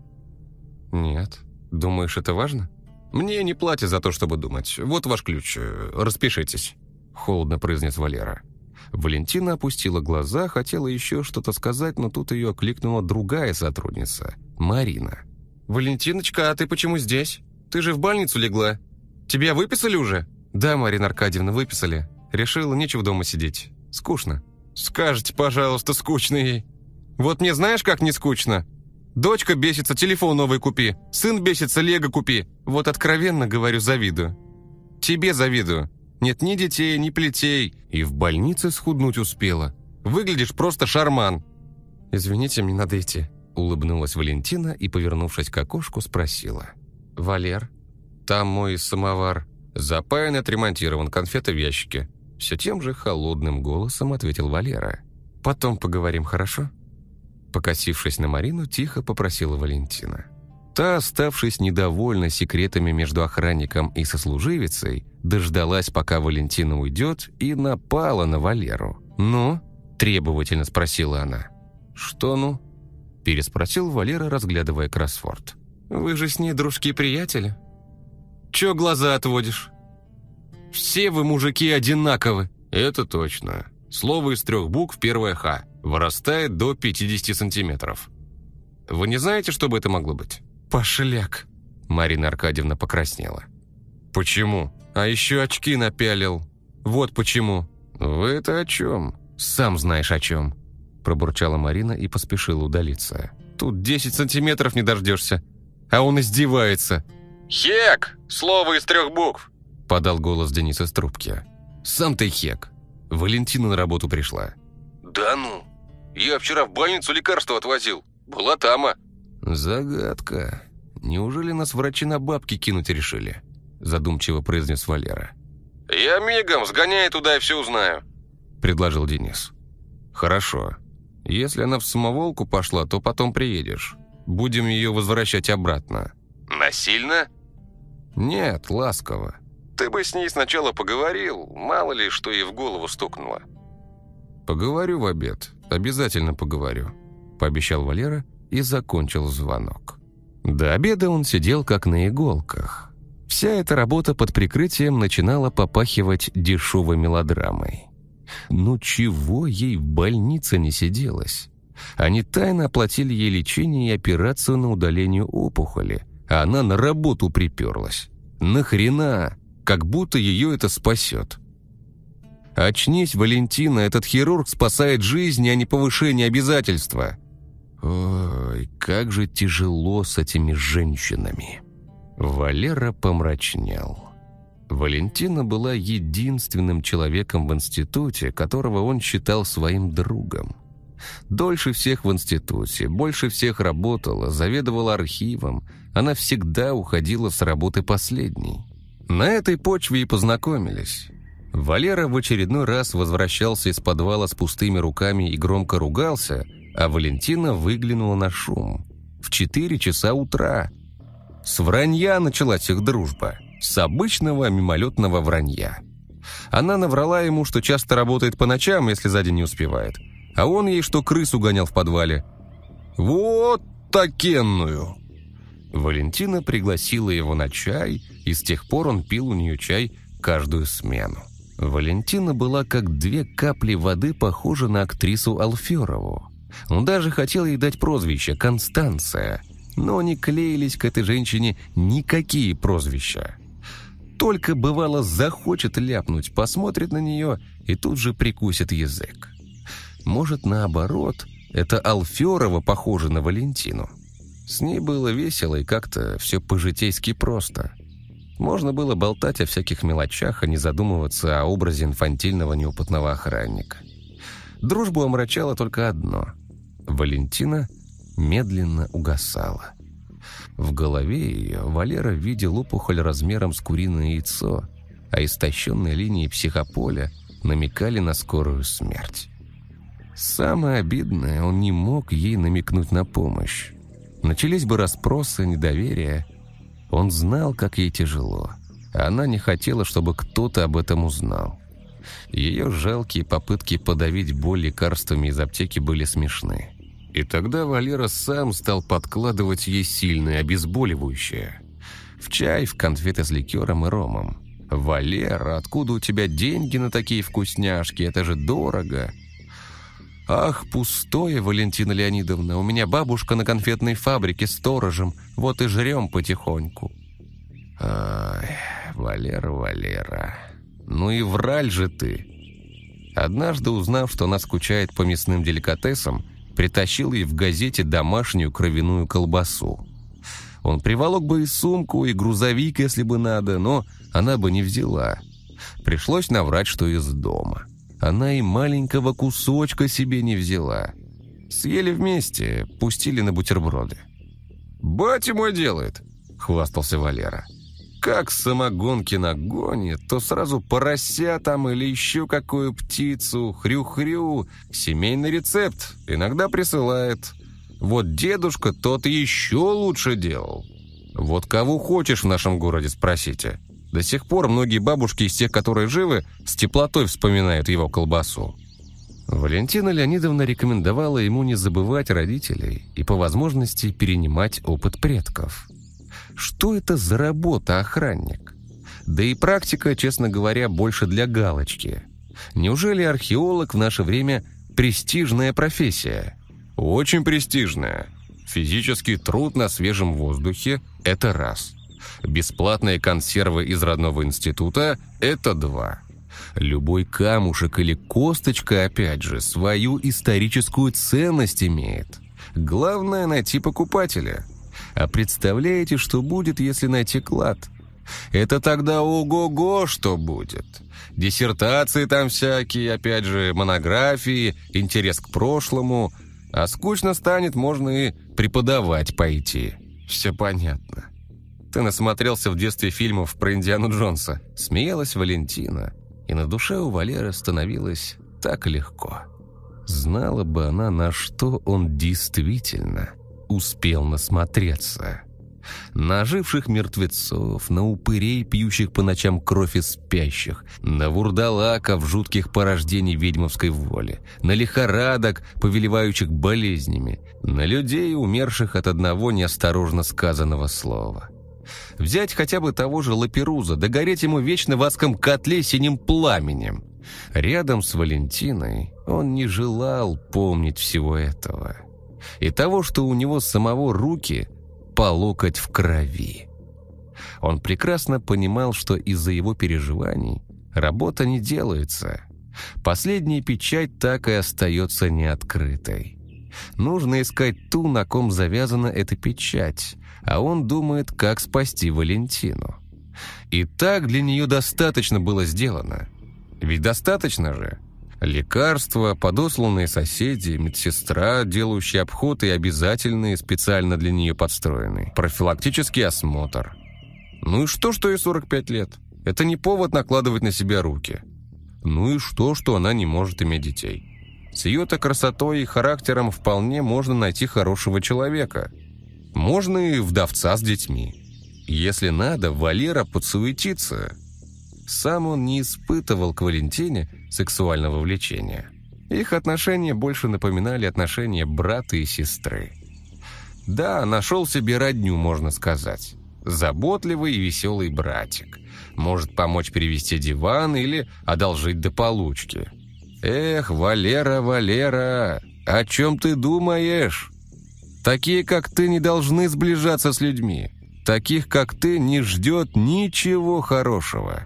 «Нет. Думаешь, это важно?» «Мне не платят за то, чтобы думать. Вот ваш ключ. Распишитесь», — холодно произнес Валера. Валентина опустила глаза, хотела еще что-то сказать, но тут ее окликнула другая сотрудница, Марина. «Валентиночка, а ты почему здесь? Ты же в больницу легла. Тебя выписали уже?» «Да, Марина Аркадьевна, выписали. Решила, нечего дома сидеть. Скучно». «Скажите, пожалуйста, скучно ей. Вот мне знаешь, как не скучно? Дочка бесится, телефон новый купи. Сын бесится, лего купи. Вот откровенно говорю, завидую. Тебе завидую. Нет ни детей, ни плетей. И в больнице схуднуть успела. Выглядишь просто шарман. Извините, мне надо идти. Улыбнулась Валентина и, повернувшись к окошку, спросила. «Валер, там мой самовар. Запаян и отремонтирован, конфеты в ящике». Все тем же холодным голосом ответил Валера. «Потом поговорим, хорошо?» Покосившись на Марину, тихо попросила Валентина. Та, оставшись недовольна секретами между охранником и сослуживицей, дождалась, пока Валентина уйдет, и напала на Валеру. «Ну?» – требовательно спросила она. «Что ну?» – переспросил Валера, разглядывая кроссворд. «Вы же с ней дружки-приятели? Чё глаза отводишь? Все вы, мужики, одинаковы!» «Это точно. Слово из трех букв, первое «Х» вырастает до 50 сантиметров. Вы не знаете, что бы это могло быть? Пошляк. Марина Аркадьевна покраснела. Почему? А еще очки напялил. Вот почему. Вы это о чем? Сам знаешь о чем. Пробурчала Марина и поспешила удалиться. Тут 10 сантиметров не дождешься. А он издевается. «Хек! Слово из трех букв!» — подал голос Денис из трубки. «Сам ты хек. Валентина на работу пришла». «Да ну! Я вчера в больницу лекарство отвозил. Была тама». «Загадка. Неужели нас врачи на бабки кинуть решили?» Задумчиво произнес Валера. «Я мигом, сгоняй туда и все узнаю», — предложил Денис. «Хорошо. Если она в самоволку пошла, то потом приедешь. Будем ее возвращать обратно». «Насильно?» «Нет, ласково. Ты бы с ней сначала поговорил, мало ли, что ей в голову стукнуло». «Поговорю в обед. Обязательно поговорю», — пообещал Валера и закончил звонок. До обеда он сидел как на иголках. Вся эта работа под прикрытием начинала попахивать дешевой мелодрамой. Ну чего ей в больнице не сиделось? Они тайно оплатили ей лечение и операцию на удаление опухоли, а она на работу приперлась. Нахрена? Как будто ее это спасет. Очнись, Валентина, этот хирург спасает жизни, а не повышение обязательства. Ой, как же тяжело с этими женщинами. Валера помрачнел. Валентина была единственным человеком в институте, которого он считал своим другом. Дольше всех в институте, больше всех работала, заведовала архивом. Она всегда уходила с работы последней. На этой почве и познакомились. Валера в очередной раз возвращался из подвала с пустыми руками и громко ругался, а Валентина выглянула на шум. В 4 часа утра. С вранья началась их дружба. С обычного мимолетного вранья. Она наврала ему, что часто работает по ночам, если за день не успевает. А он ей, что крысу гонял в подвале. «Вот такенную!» Валентина пригласила его на чай, и с тех пор он пил у нее чай каждую смену. Валентина была как две капли воды похожа на актрису Алферову. Он даже хотел ей дать прозвище «Констанция», но не клеились к этой женщине никакие прозвища. Только, бывало, захочет ляпнуть, посмотрит на нее и тут же прикусит язык. Может, наоборот, это Алферова похожа на Валентину. С ней было весело и как-то все по-житейски просто. Можно было болтать о всяких мелочах, а не задумываться о образе инфантильного неопытного охранника. Дружбу омрачало только одно. Валентина медленно угасала. В голове ее Валера видел опухоль размером с куриное яйцо, а истощенные линии психополя намекали на скорую смерть. Самое обидное, он не мог ей намекнуть на помощь. Начались бы расспросы, недоверие. Он знал, как ей тяжело. Она не хотела, чтобы кто-то об этом узнал. Ее жалкие попытки подавить боль лекарствами из аптеки были смешны. И тогда Валера сам стал подкладывать ей сильное обезболивающее. В чай, в конфеты с ликером и ромом. «Валера, откуда у тебя деньги на такие вкусняшки? Это же дорого!» «Ах, пустое, Валентина Леонидовна, у меня бабушка на конфетной фабрике сторожем, вот и жрем потихоньку». «Ай, Валера, Валера, ну и враль же ты!» Однажды, узнав, что она скучает по мясным деликатесам, притащил ей в газете домашнюю кровяную колбасу. Он приволок бы и сумку, и грузовик, если бы надо, но она бы не взяла. Пришлось наврать, что из дома она и маленького кусочка себе не взяла. Съели вместе, пустили на бутерброды. «Батя мой делает», — хвастался Валера. «Как самогонки нагонит, то сразу порося там или еще какую птицу, хрю-хрю, семейный рецепт, иногда присылает. Вот дедушка тот еще лучше делал. Вот кого хочешь в нашем городе спросите». До сих пор многие бабушки из тех, которые живы, с теплотой вспоминают его колбасу. Валентина Леонидовна рекомендовала ему не забывать родителей и по возможности перенимать опыт предков. Что это за работа, охранник? Да и практика, честно говоря, больше для галочки. Неужели археолог в наше время престижная профессия? Очень престижная. Физический труд на свежем воздухе – это раз – Бесплатные консервы из родного института – это два. Любой камушек или косточка, опять же, свою историческую ценность имеет. Главное — найти покупателя. А представляете, что будет, если найти клад? Это тогда ого-го, что будет. Диссертации там всякие, опять же, монографии, интерес к прошлому. А скучно станет, можно и преподавать пойти. Все понятно. Ты насмотрелся в детстве фильмов про Индиану Джонса. Смеялась Валентина. И на душе у Валеры становилось так легко. Знала бы она, на что он действительно успел насмотреться. На оживших мертвецов, на упырей, пьющих по ночам кровь из спящих, на вурдалаков, жутких порождений ведьмовской воли, на лихорадок, повелевающих болезнями, на людей, умерших от одного неосторожно сказанного слова. Взять хотя бы того же Лаперуза, да гореть ему вечно в адском котле синим пламенем. Рядом с Валентиной он не желал помнить всего этого. И того, что у него самого руки по локоть в крови. Он прекрасно понимал, что из-за его переживаний работа не делается. Последняя печать так и остается неоткрытой. Нужно искать ту, на ком завязана эта печать, а он думает, как спасти Валентину. И так для нее достаточно было сделано. Ведь достаточно же. Лекарства, подосланные соседи, медсестра, делающая обход и обязательные, специально для нее подстроенные. Профилактический осмотр. Ну и что, что ей 45 лет? Это не повод накладывать на себя руки. Ну и что, что она не может иметь детей? С ее-то красотой и характером вполне можно найти хорошего человека – можно и вдовца с детьми. Если надо, Валера подсуетится. Сам он не испытывал к Валентине сексуального влечения. Их отношения больше напоминали отношения брата и сестры. Да, нашел себе родню, можно сказать. Заботливый и веселый братик. Может помочь перевести диван или одолжить до получки. Эх, Валера, Валера, о чем ты думаешь? Такие, как ты, не должны сближаться с людьми. Таких, как ты, не ждет ничего хорошего».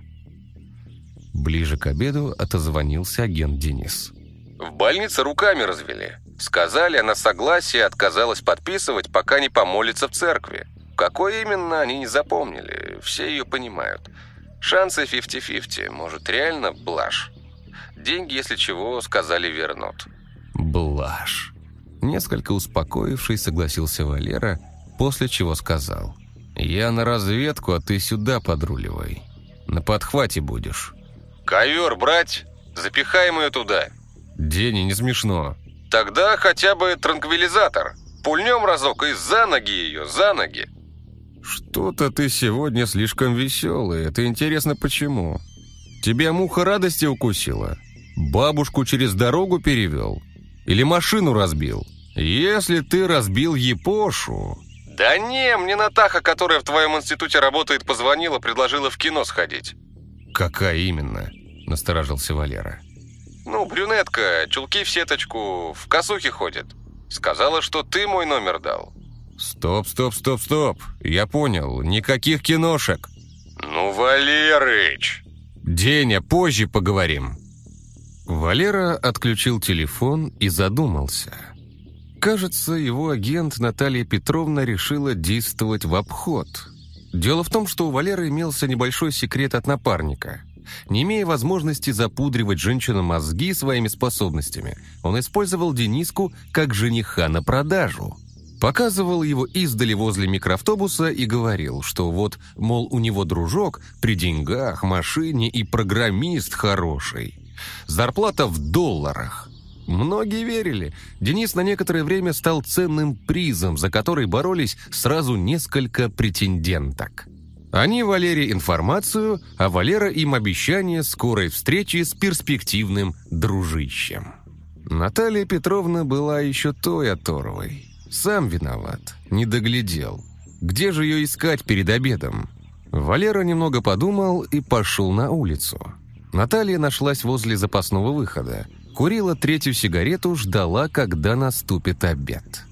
Ближе к обеду отозвонился агент Денис. «В больнице руками развели. Сказали, она согласие отказалась подписывать, пока не помолится в церкви. Какой именно, они не запомнили. Все ее понимают. Шансы 50-50. Может, реально блажь? Деньги, если чего, сказали, вернут». «Блажь». Несколько успокоившись, согласился Валера, после чего сказал. «Я на разведку, а ты сюда подруливай. На подхвате будешь». «Ковер брать? Запихаем ее туда». «Деня, не смешно». «Тогда хотя бы транквилизатор. Пульнем разок и за ноги ее, за ноги». «Что-то ты сегодня слишком веселый. Это интересно почему? Тебя муха радости укусила? Бабушку через дорогу перевел?» Или машину разбил? Если ты разбил Япошу...» «Да не, мне Натаха, которая в твоем институте работает, позвонила, предложила в кино сходить». «Какая именно?» – насторожился Валера. «Ну, брюнетка, чулки в сеточку, в косухе ходит. Сказала, что ты мой номер дал». «Стоп, стоп, стоп, стоп. Я понял. Никаких киношек». «Ну, Валерыч!» «Деня, позже поговорим». Валера отключил телефон и задумался. Кажется, его агент Наталья Петровна решила действовать в обход. Дело в том, что у Валеры имелся небольшой секрет от напарника. Не имея возможности запудривать женщину мозги своими способностями, он использовал Дениску как жениха на продажу. Показывал его издали возле микроавтобуса и говорил, что вот, мол, у него дружок при деньгах, машине и программист хороший. Зарплата в долларах. Многие верили. Денис на некоторое время стал ценным призом, за который боролись сразу несколько претенденток. Они Валере информацию, а Валера им обещание скорой встречи с перспективным дружищем. Наталья Петровна была еще той оторвой. Сам виноват, не доглядел. Где же ее искать перед обедом? Валера немного подумал и пошел на улицу. Наталья нашлась возле запасного выхода. Курила третью сигарету, ждала, когда наступит обед.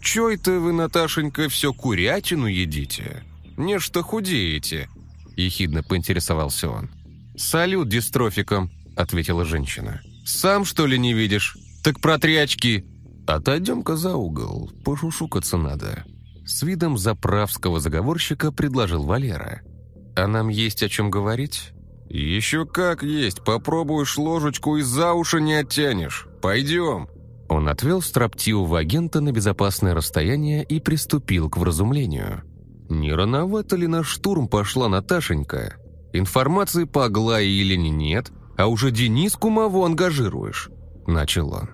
«Чё это вы, Наташенька, все курятину едите? Нечто худеете?» Ехидно поинтересовался он. «Салют дистрофиком», — ответила женщина. «Сам, что ли, не видишь? Так протри очки. «Отойдем-ка за угол, пошушукаться надо». С видом заправского заговорщика предложил Валера. «А нам есть о чем говорить?» «Еще как есть, попробуешь ложечку и за уши не оттянешь. Пойдем». Он отвел строптивого агента на безопасное расстояние и приступил к вразумлению. Не рановато ли на штурм пошла Наташенька? Информации по Аглае и Елене нет, а уже Дениску Маву ангажируешь?» Начал он.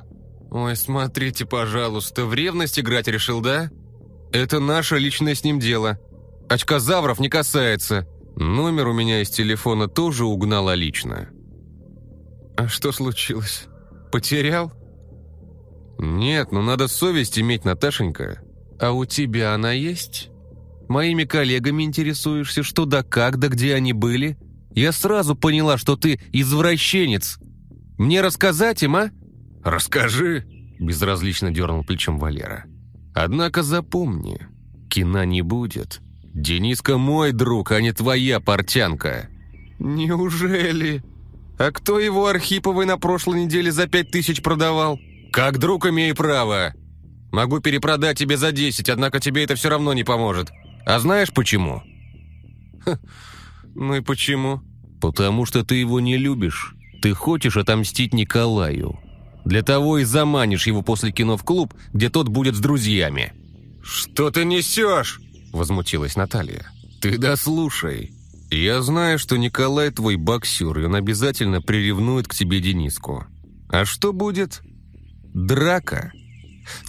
«Ой, смотрите, пожалуйста, в ревность играть решил, да? Это наше личное с ним дело. Очкозавров не касается. Номер у меня из телефона тоже угнала лично». «А что случилось? Потерял?» «Нет, но надо совесть иметь, Наташенька. А у тебя она есть?» Моими коллегами интересуешься, что да как, да где они были? Я сразу поняла, что ты извращенец. Мне рассказать им, а?» «Расскажи», — безразлично дернул плечом Валера. «Однако запомни, кино не будет. Дениска мой друг, а не твоя портянка». «Неужели? А кто его Архиповой на прошлой неделе за пять тысяч продавал?» «Как друг имею право. Могу перепродать тебе за десять, однако тебе это все равно не поможет. А знаешь почему?» Ха, «Ну и почему?» «Потому что ты его не любишь. Ты хочешь отомстить Николаю. Для того и заманишь его после кино в клуб, где тот будет с друзьями». «Что ты несешь?» – возмутилась Наталья. «Ты дослушай. Я знаю, что Николай твой боксер, и он обязательно приревнует к тебе Дениску. А что будет? Драка.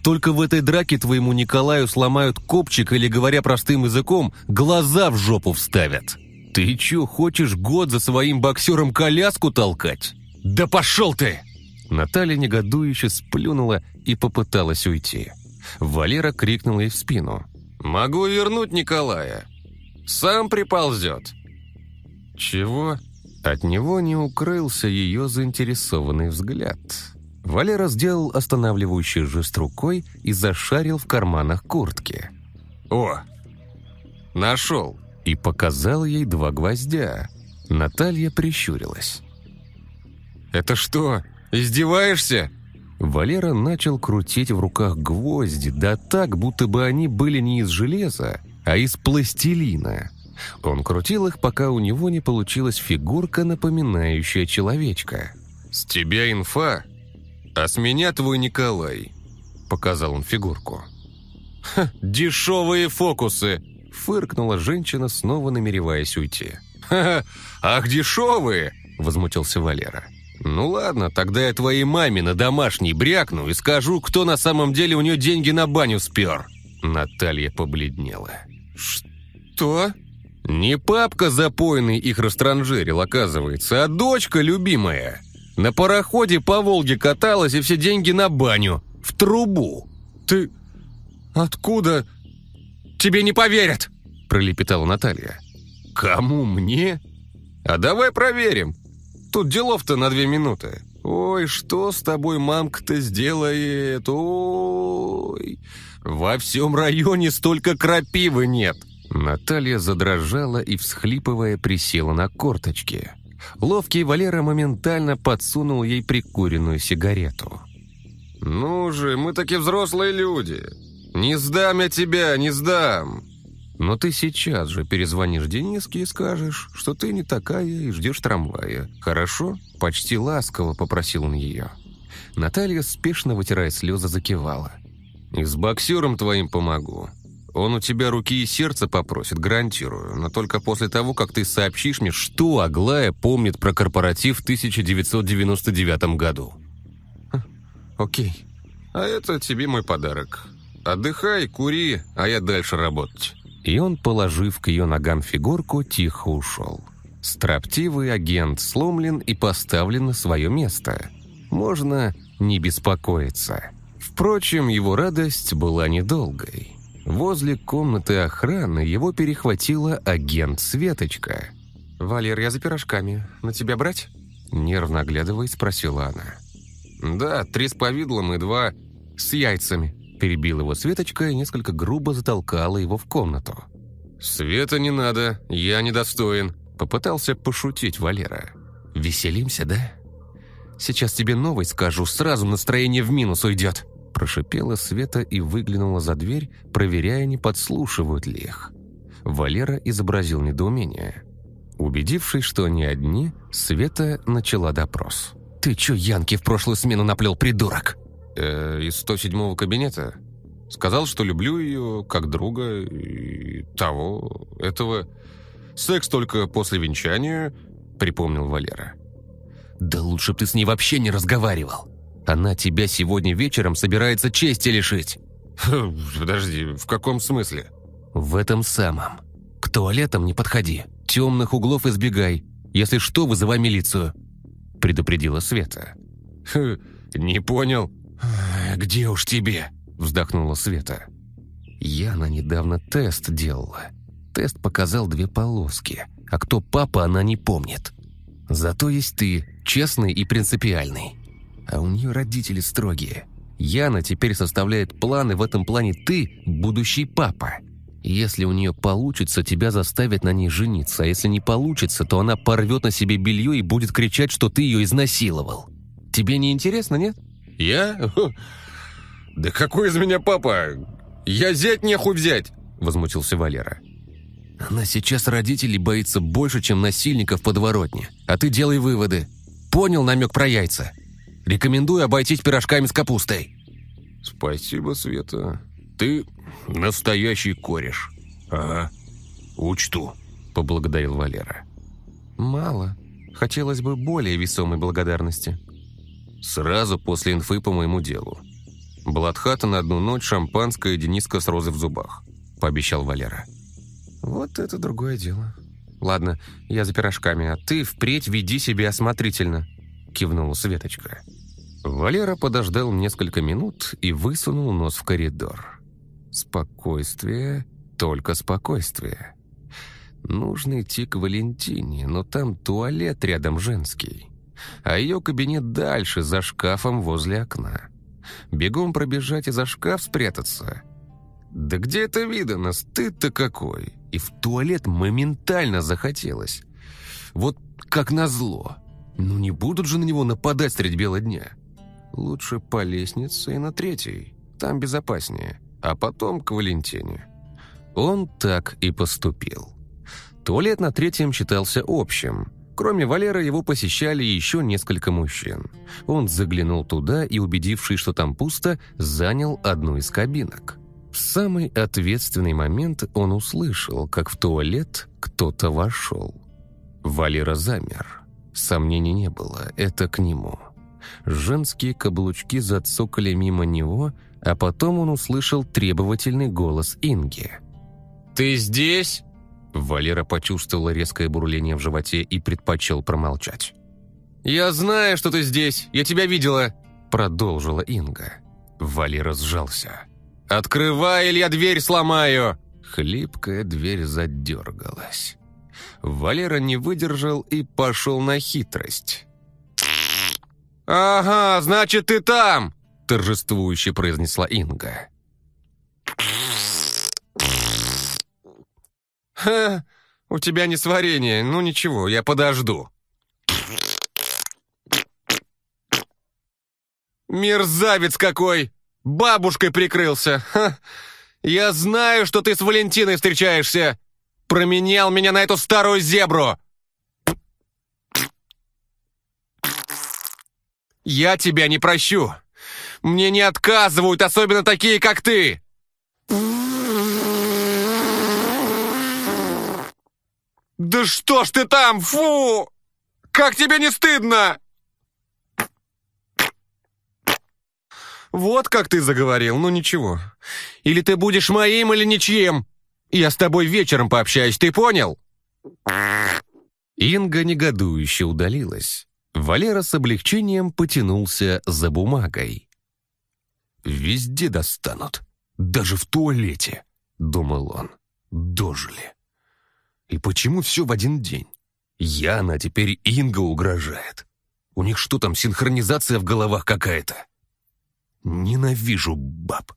Только в этой драке твоему Николаю сломают копчик или, говоря простым языком, глаза в жопу вставят. Ты чё, хочешь год за своим боксером коляску толкать? Да пошел ты!» Наталья негодующе сплюнула и попыталась уйти. Валера крикнул ей в спину. «Могу вернуть Николая. Сам приползет». «Чего?» От него не укрылся ее заинтересованный взгляд. Валера сделал останавливающий жест рукой и зашарил в карманах куртки. «О, нашел!» И показал ей два гвоздя. Наталья прищурилась. «Это что, издеваешься?» Валера начал крутить в руках гвозди, да так, будто бы они были не из железа, а из пластилина. Он крутил их, пока у него не получилась фигурка, напоминающая человечка. «С тебя инфа, «А с меня твой Николай», — показал он фигурку. «Ха, дешевые фокусы!» — фыркнула женщина, снова намереваясь уйти. «Ха-ха, ах, дешевые!» — возмутился Валера. «Ну ладно, тогда я твоей маме на домашней брякну и скажу, кто на самом деле у нее деньги на баню спер». Наталья побледнела. «Что?» «Не папка запойный их растранжирил, оказывается, а дочка любимая. На пароходе по Волге каталась и все деньги на баню. В трубу. Ты... откуда? Тебе не поверят!» Пролепетала Наталья. «Кому? Мне? А давай проверим. Тут делов-то на две минуты. Ой, что с тобой мамка-то сделает? Ой, во всем районе столько крапивы нет!» Наталья задрожала и, всхлипывая, присела на корточки. Ловкий Валера моментально подсунул ей прикуренную сигарету. «Ну же, мы таки взрослые люди. Не сдам я тебя, не сдам!» «Но ты сейчас же перезвонишь Дениске и скажешь, что ты не такая и ждешь трамвая. Хорошо?» Почти ласково попросил он ее. Наталья, спешно вытирая слезы, закивала. «И с боксером твоим помогу. Он у тебя руки и сердце попросит, гарантирую, но только после того, как ты сообщишь мне, что Аглая помнит про корпоратив в 1999 году. Окей. А это тебе мой подарок. Отдыхай, кури, а я дальше работать. И он, положив к ее ногам фигурку, тихо ушел. Строптивый агент сломлен и поставлен на свое место. Можно не беспокоиться. Впрочем, его радость была недолгой. Возле комнаты охраны его перехватила агент Светочка. «Валер, я за пирожками. На тебя брать?» Нервно оглядываясь, спросила она. «Да, три с повидлом и два с яйцами», перебил его Светочка и несколько грубо затолкала его в комнату. «Света не надо, я недостоин», попытался пошутить Валера. «Веселимся, да? Сейчас тебе новость скажу, сразу настроение в минус уйдет», Прошипела Света и выглянула за дверь, проверяя, не подслушивают ли их. Валера изобразил недоумение. Убедившись, что они одни, Света начала допрос. «Ты чё Янки в прошлую смену наплел, придурок?» э, «Из 107-го кабинета. Сказал, что люблю ее как друга и того, этого. Секс только после венчания», — припомнил Валера. «Да лучше б ты с ней вообще не разговаривал. Она тебя сегодня вечером собирается чести лишить». «Подожди, в каком смысле?» «В этом самом. К туалетам не подходи, темных углов избегай. Если что, вызывай милицию», — предупредила Света. «Не понял». «Где уж тебе?» — вздохнула Света. Яна недавно тест делала. Тест показал две полоски, а кто папа, она не помнит. Зато есть ты, честный и принципиальный. А у нее родители строгие. Яна теперь составляет планы, в этом плане ты – будущий папа. Если у нее получится, тебя заставят на ней жениться, а если не получится, то она порвет на себе белье и будет кричать, что ты ее изнасиловал. Тебе не интересно, нет? Я? Да какой из меня папа? Я зять нехуй взять, возмутился Валера. Она сейчас родителей боится больше, чем насильников подворотни. А ты делай выводы. Понял намек про яйца? Рекомендую обойтись пирожками с капустой. Спасибо, Света. Ты настоящий кореш. Ага, учту, поблагодарил Валера. Мало. Хотелось бы более весомой благодарности. Сразу после инфы по моему делу. Блатхата на одну ночь, шампанское и Дениска с розой в зубах, пообещал Валера. Вот это другое дело. Ладно, я за пирожками, а ты впредь веди себя осмотрительно, кивнула Светочка. Валера подождал несколько минут и высунул нос в коридор. Спокойствие, только спокойствие. Нужно идти к Валентине, но там туалет рядом женский. А ее кабинет дальше, за шкафом возле окна. Бегом пробежать и за шкаф спрятаться. Да где это видано? Стыд-то какой! И в туалет моментально захотелось. Вот как назло. Ну не будут же на него нападать средь бела дня. Лучше по лестнице и на третьей. Там безопаснее. А потом к Валентине. Он так и поступил. Туалет на третьем считался общим. Кроме Валеры, его посещали еще несколько мужчин. Он заглянул туда и, убедившись, что там пусто, занял одну из кабинок. В самый ответственный момент он услышал, как в туалет кто-то вошел. Валера замер. Сомнений не было, это к нему. Женские каблучки зацокали мимо него, а потом он услышал требовательный голос Инги. «Ты здесь?» Валера почувствовал резкое бурление в животе и предпочел промолчать. «Я знаю, что ты здесь, я тебя видела», — продолжила Инга. Валера сжался. «Открывай, или я дверь сломаю!» Хлипкая дверь задергалась. Валера не выдержал и пошел на хитрость. «Ага, значит, ты там!» торжествующе произнесла Инга. «Ха, у тебя не сварение. Ну ничего, я подожду». «Мерзавец какой! Бабушкой прикрылся! Ха. Я знаю, что ты с Валентиной встречаешься! Променял меня на эту старую зебру!» «Я тебя не прощу! Мне не отказывают, особенно такие, как ты!» «Да что ж ты там, фу! Как тебе не стыдно?» «Вот как ты заговорил, ну ничего. Или ты будешь моим, или ничьим. Я с тобой вечером пообщаюсь, ты понял?» Инга негодующе удалилась. Валера с облегчением потянулся за бумагой. «Везде достанут, даже в туалете», — думал он. «Дожили». И почему все в один день? Яна, теперь Инга угрожает. У них что там, синхронизация в головах какая-то? Ненавижу баб.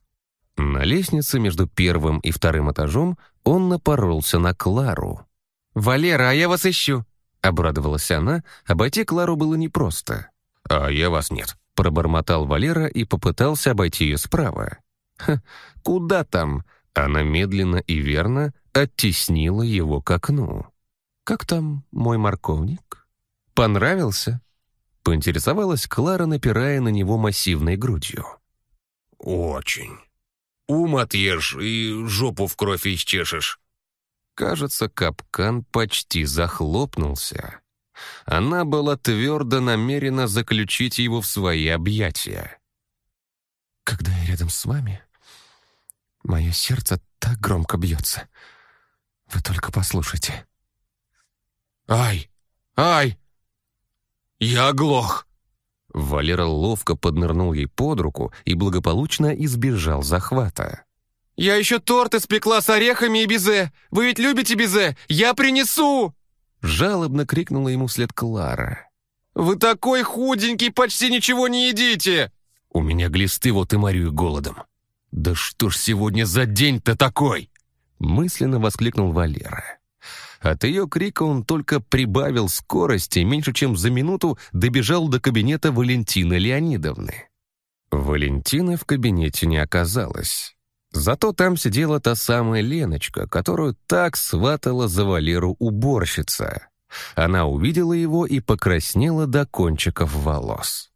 На лестнице между первым и вторым этажом он напоролся на Клару. «Валера, а я вас ищу!» Обрадовалась она, обойти Клару было непросто. «А я вас нет», Пробормотал Валера и попытался обойти ее справа. Ха, куда там? Она медленно и верно оттеснила его к окну. «Как там мой морковник? Понравился?» Поинтересовалась Клара, напирая на него массивной грудью. «Очень. Ум отъешь и жопу в кровь исчешешь». Кажется, капкан почти захлопнулся. Она была твердо намерена заключить его в свои объятия. «Когда я рядом с вами, мое сердце так громко бьется. Вы только послушайте». «Ай! Ай! Я оглох!» Валера ловко поднырнул ей под руку и благополучно избежал захвата. «Я еще торт испекла с орехами и безе! Вы ведь любите безе? Я принесу!» Жалобно крикнула ему вслед Клара. «Вы такой худенький, почти ничего не едите!» «У меня глисты вот и морю голодом. Да что ж сегодня за день-то такой?» Мысленно воскликнул Валера. От ее крика он только прибавил скорости, меньше чем за минуту добежал до кабинета Валентины Леонидовны. Валентины в кабинете не оказалось. Зато там сидела та самая Леночка, которую так сватала за Валеру уборщица. Она увидела его и покраснела до кончиков волос.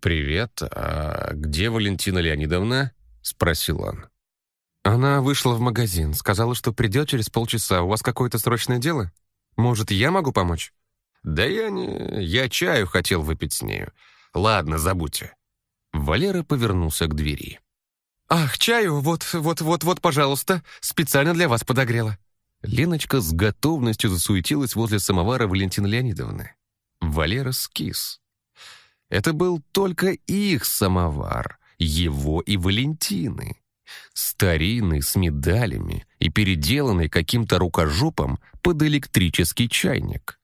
«Привет, а где Валентина Леонидовна?» — спросил он. «Она вышла в магазин, сказала, что придет через полчаса. У вас какое-то срочное дело? Может, я могу помочь?» «Да я не... Я чаю хотел выпить с нею. Ладно, забудьте». Валера повернулся к двери. «Ах, чаю, вот-вот-вот-вот, пожалуйста, специально для вас подогрела». Леночка с готовностью засуетилась возле самовара Валентины Леонидовны. Валера скис. Это был только их самовар, его и Валентины. Старинный, с медалями и переделанный каким-то рукожопом под электрический чайник.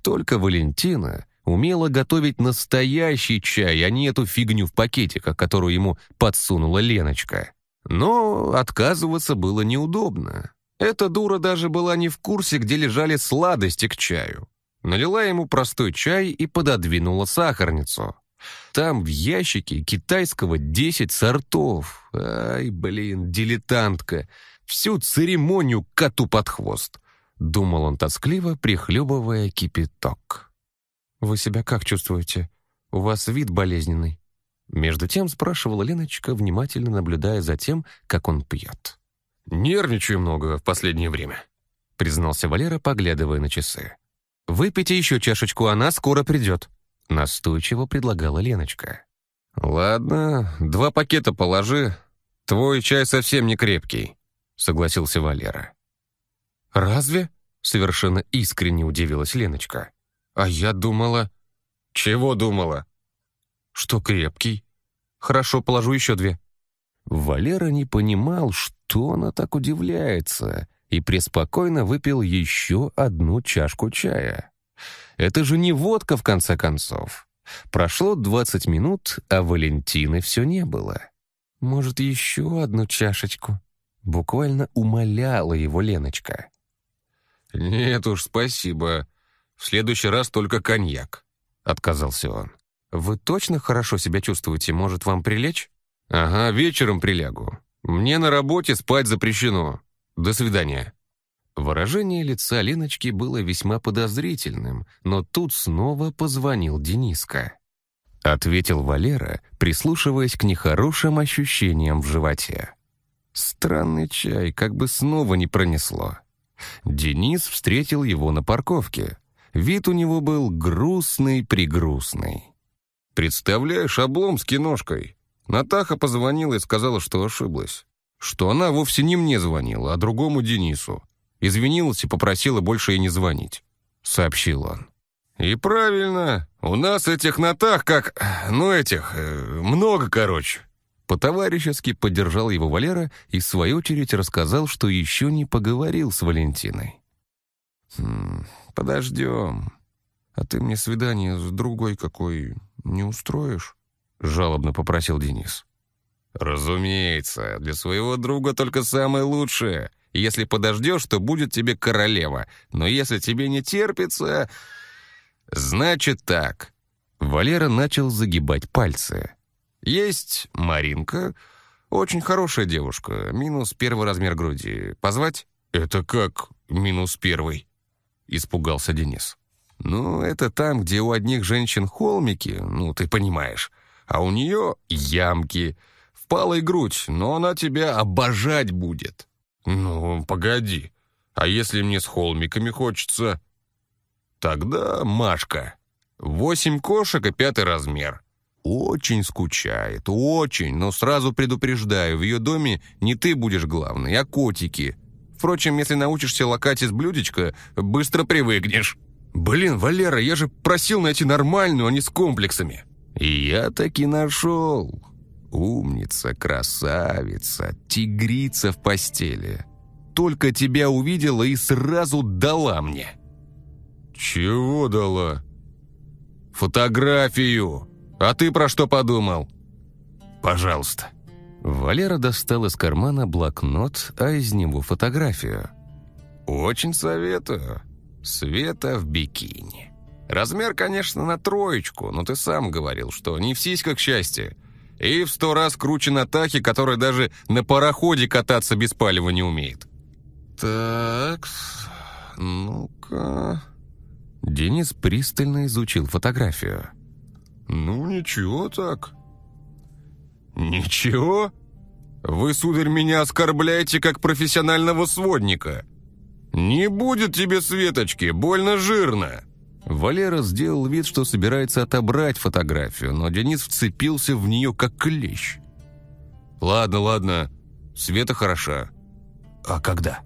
Только Валентина умела готовить настоящий чай, а не эту фигню в пакетиках, которую ему подсунула Леночка. Но отказываться было неудобно. Эта дура даже была не в курсе, где лежали сладости к чаю. Налила ему простой чай и пододвинула сахарницу. Там в ящике китайского 10 сортов. Ай, блин, дилетантка. Всю церемонию коту под хвост. Думал он тоскливо, прихлебывая кипяток. «Вы себя как чувствуете? У вас вид болезненный». Между тем спрашивала Леночка, внимательно наблюдая за тем, как он пьет. «Нервничаю много в последнее время», — признался Валера, поглядывая на часы. «Выпейте еще чашечку, она скоро придет», — настойчиво предлагала Леночка. «Ладно, два пакета положи. Твой чай совсем не крепкий», — согласился Валера. «Разве?» — совершенно искренне удивилась Леночка. «А я думала...» «Чего думала?» «Что крепкий. Хорошо, положу еще две». Валера не понимал, что она так удивляется, и преспокойно выпил еще одну чашку чая. Это же не водка, в конце концов. Прошло двадцать минут, а Валентины все не было. «Может, еще одну чашечку?» Буквально умоляла его Леночка. «Нет уж, спасибо. В следующий раз только коньяк», — отказался он. «Вы точно хорошо себя чувствуете? Может, вам прилечь?» «Ага, вечером прилягу. Мне на работе спать запрещено. До свидания». Выражение лица Леночки было весьма подозрительным, но тут снова позвонил Дениска. Ответил Валера, прислушиваясь к нехорошим ощущениям в животе. Странный чай, как бы снова не пронесло. Денис встретил его на парковке. Вид у него был грустный-пригрустный. «Представляешь, облом с киношкой. Натаха позвонила и сказала, что ошиблась. Что она вовсе не мне звонила, а другому Денису. Извинилась и попросила больше ей не звонить», — сообщил он. «И правильно. У нас этих Натах как... Ну, этих... Э, много, короче». По-товарищески поддержал его Валера и, в свою очередь, рассказал, что еще не поговорил с Валентиной. «Хм, подождем. А ты мне свидание с другой какой не устроишь?» — жалобно попросил Денис. «Разумеется, для своего друга только самое лучшее. Если подождешь, то будет тебе королева. Но если тебе не терпится... Значит так». Валера начал загибать пальцы. «Есть Маринка, очень хорошая девушка, минус первый размер груди. Позвать?» «Это как минус первый?» — испугался Денис. «Ну, это там, где у одних женщин холмики, ну, ты понимаешь, а у нее ямки, впалая грудь, но она тебя обожать будет». «Ну, погоди, а если мне с холмиками хочется?» «Тогда Машка. Восемь кошек и пятый размер. Очень скучает, очень, но сразу предупреждаю, в ее доме не ты будешь главный, а котики. Впрочем, если научишься лакать из блюдечка, быстро привыкнешь». «Блин, Валера, я же просил найти нормальную, а не с комплексами». «И я таки нашел. Умница, красавица, тигрица в постели. Только тебя увидела и сразу дала мне». «Чего дала?» «Фотографию. А ты про что подумал?» «Пожалуйста». Валера достал из кармана блокнот, а из него фотографию. «Очень советую. Света в бикини. Размер, конечно, на троечку, но ты сам говорил, что не в сиськах счастье. И в сто раз круче на Тахе, который даже на пароходе кататься без палева не умеет». «Так, ну-ка...» Денис пристально изучил фотографию. «Ну, ничего так». «Ничего? Вы, сударь, меня оскорбляете как профессионального сводника. Не будет тебе Светочки, больно жирно». Валера сделал вид, что собирается отобрать фотографию, но Денис вцепился в нее как клещ. «Ладно, ладно, Света хороша. А когда?»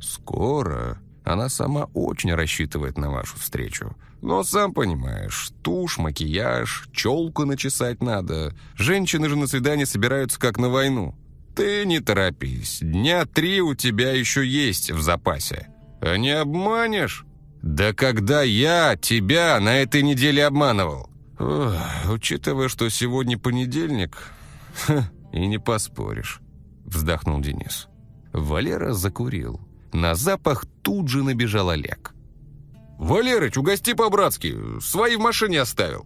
«Скоро. Она сама очень рассчитывает на вашу встречу. Но сам понимаешь, тушь, макияж, челку начесать надо. Женщины же на свидание собираются как на войну. Ты не торопись, дня три у тебя еще есть в запасе. А не обманешь? Да когда я тебя на этой неделе обманывал? Ох, учитывая, что сегодня понедельник, (laughs) и не поспоришь, вздохнул Денис. Валера закурил. На запах тут же набежал Олег. «Валерыч, угости по-братски, свои в машине оставил».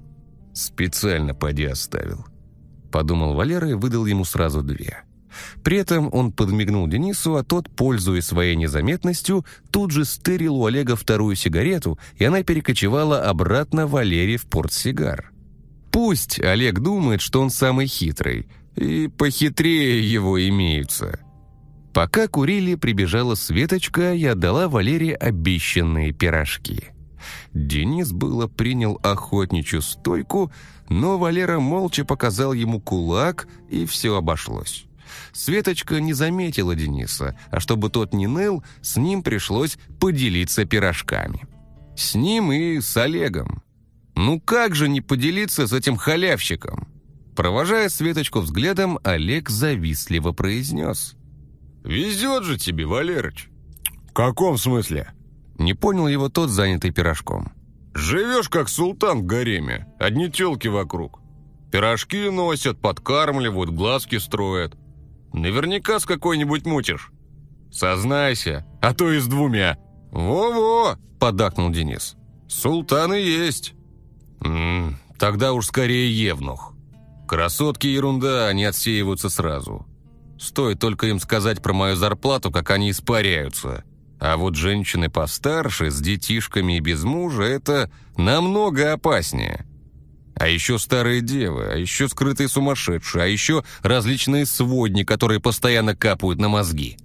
«Специально поди оставил», — подумал Валера и выдал ему сразу две. При этом он подмигнул Денису, а тот, пользуясь своей незаметностью, тут же стырил у Олега вторую сигарету, и она перекочевала обратно Валере в портсигар. Пусть Олег думает, что он самый хитрый, и похитрее его имеются. Пока курили, прибежала Светочка и отдала Валере обещанные пирожки. Денис было принял охотничью стойку, но Валера молча показал ему кулак, и все обошлось. Светочка не заметила Дениса, а чтобы тот не ныл, с ним пришлось поделиться пирожками. С ним и с Олегом. Ну как же не поделиться с этим халявщиком? Провожая Светочку взглядом, Олег завистливо произнес. «Везет же тебе, Валерыч!» «В каком смысле?» Не понял его тот, занятый пирожком. «Живешь, как султан в гареме, одни телки вокруг. Пирожки носят, подкармливают, глазки строят. Наверняка с какой-нибудь мутишь. Сознайся, а то и с двумя». «Во-во!» – подакнул Денис. «Султаны есть». «М -м, «Тогда уж скорее евнух. Красотки ерунда, они отсеиваются сразу. Стоит только им сказать про мою зарплату, как они испаряются. А вот женщины постарше, с детишками и без мужа, это намного опаснее. А еще старые девы, а еще скрытые сумасшедшие, а еще различные сводни, которые постоянно капают на мозги.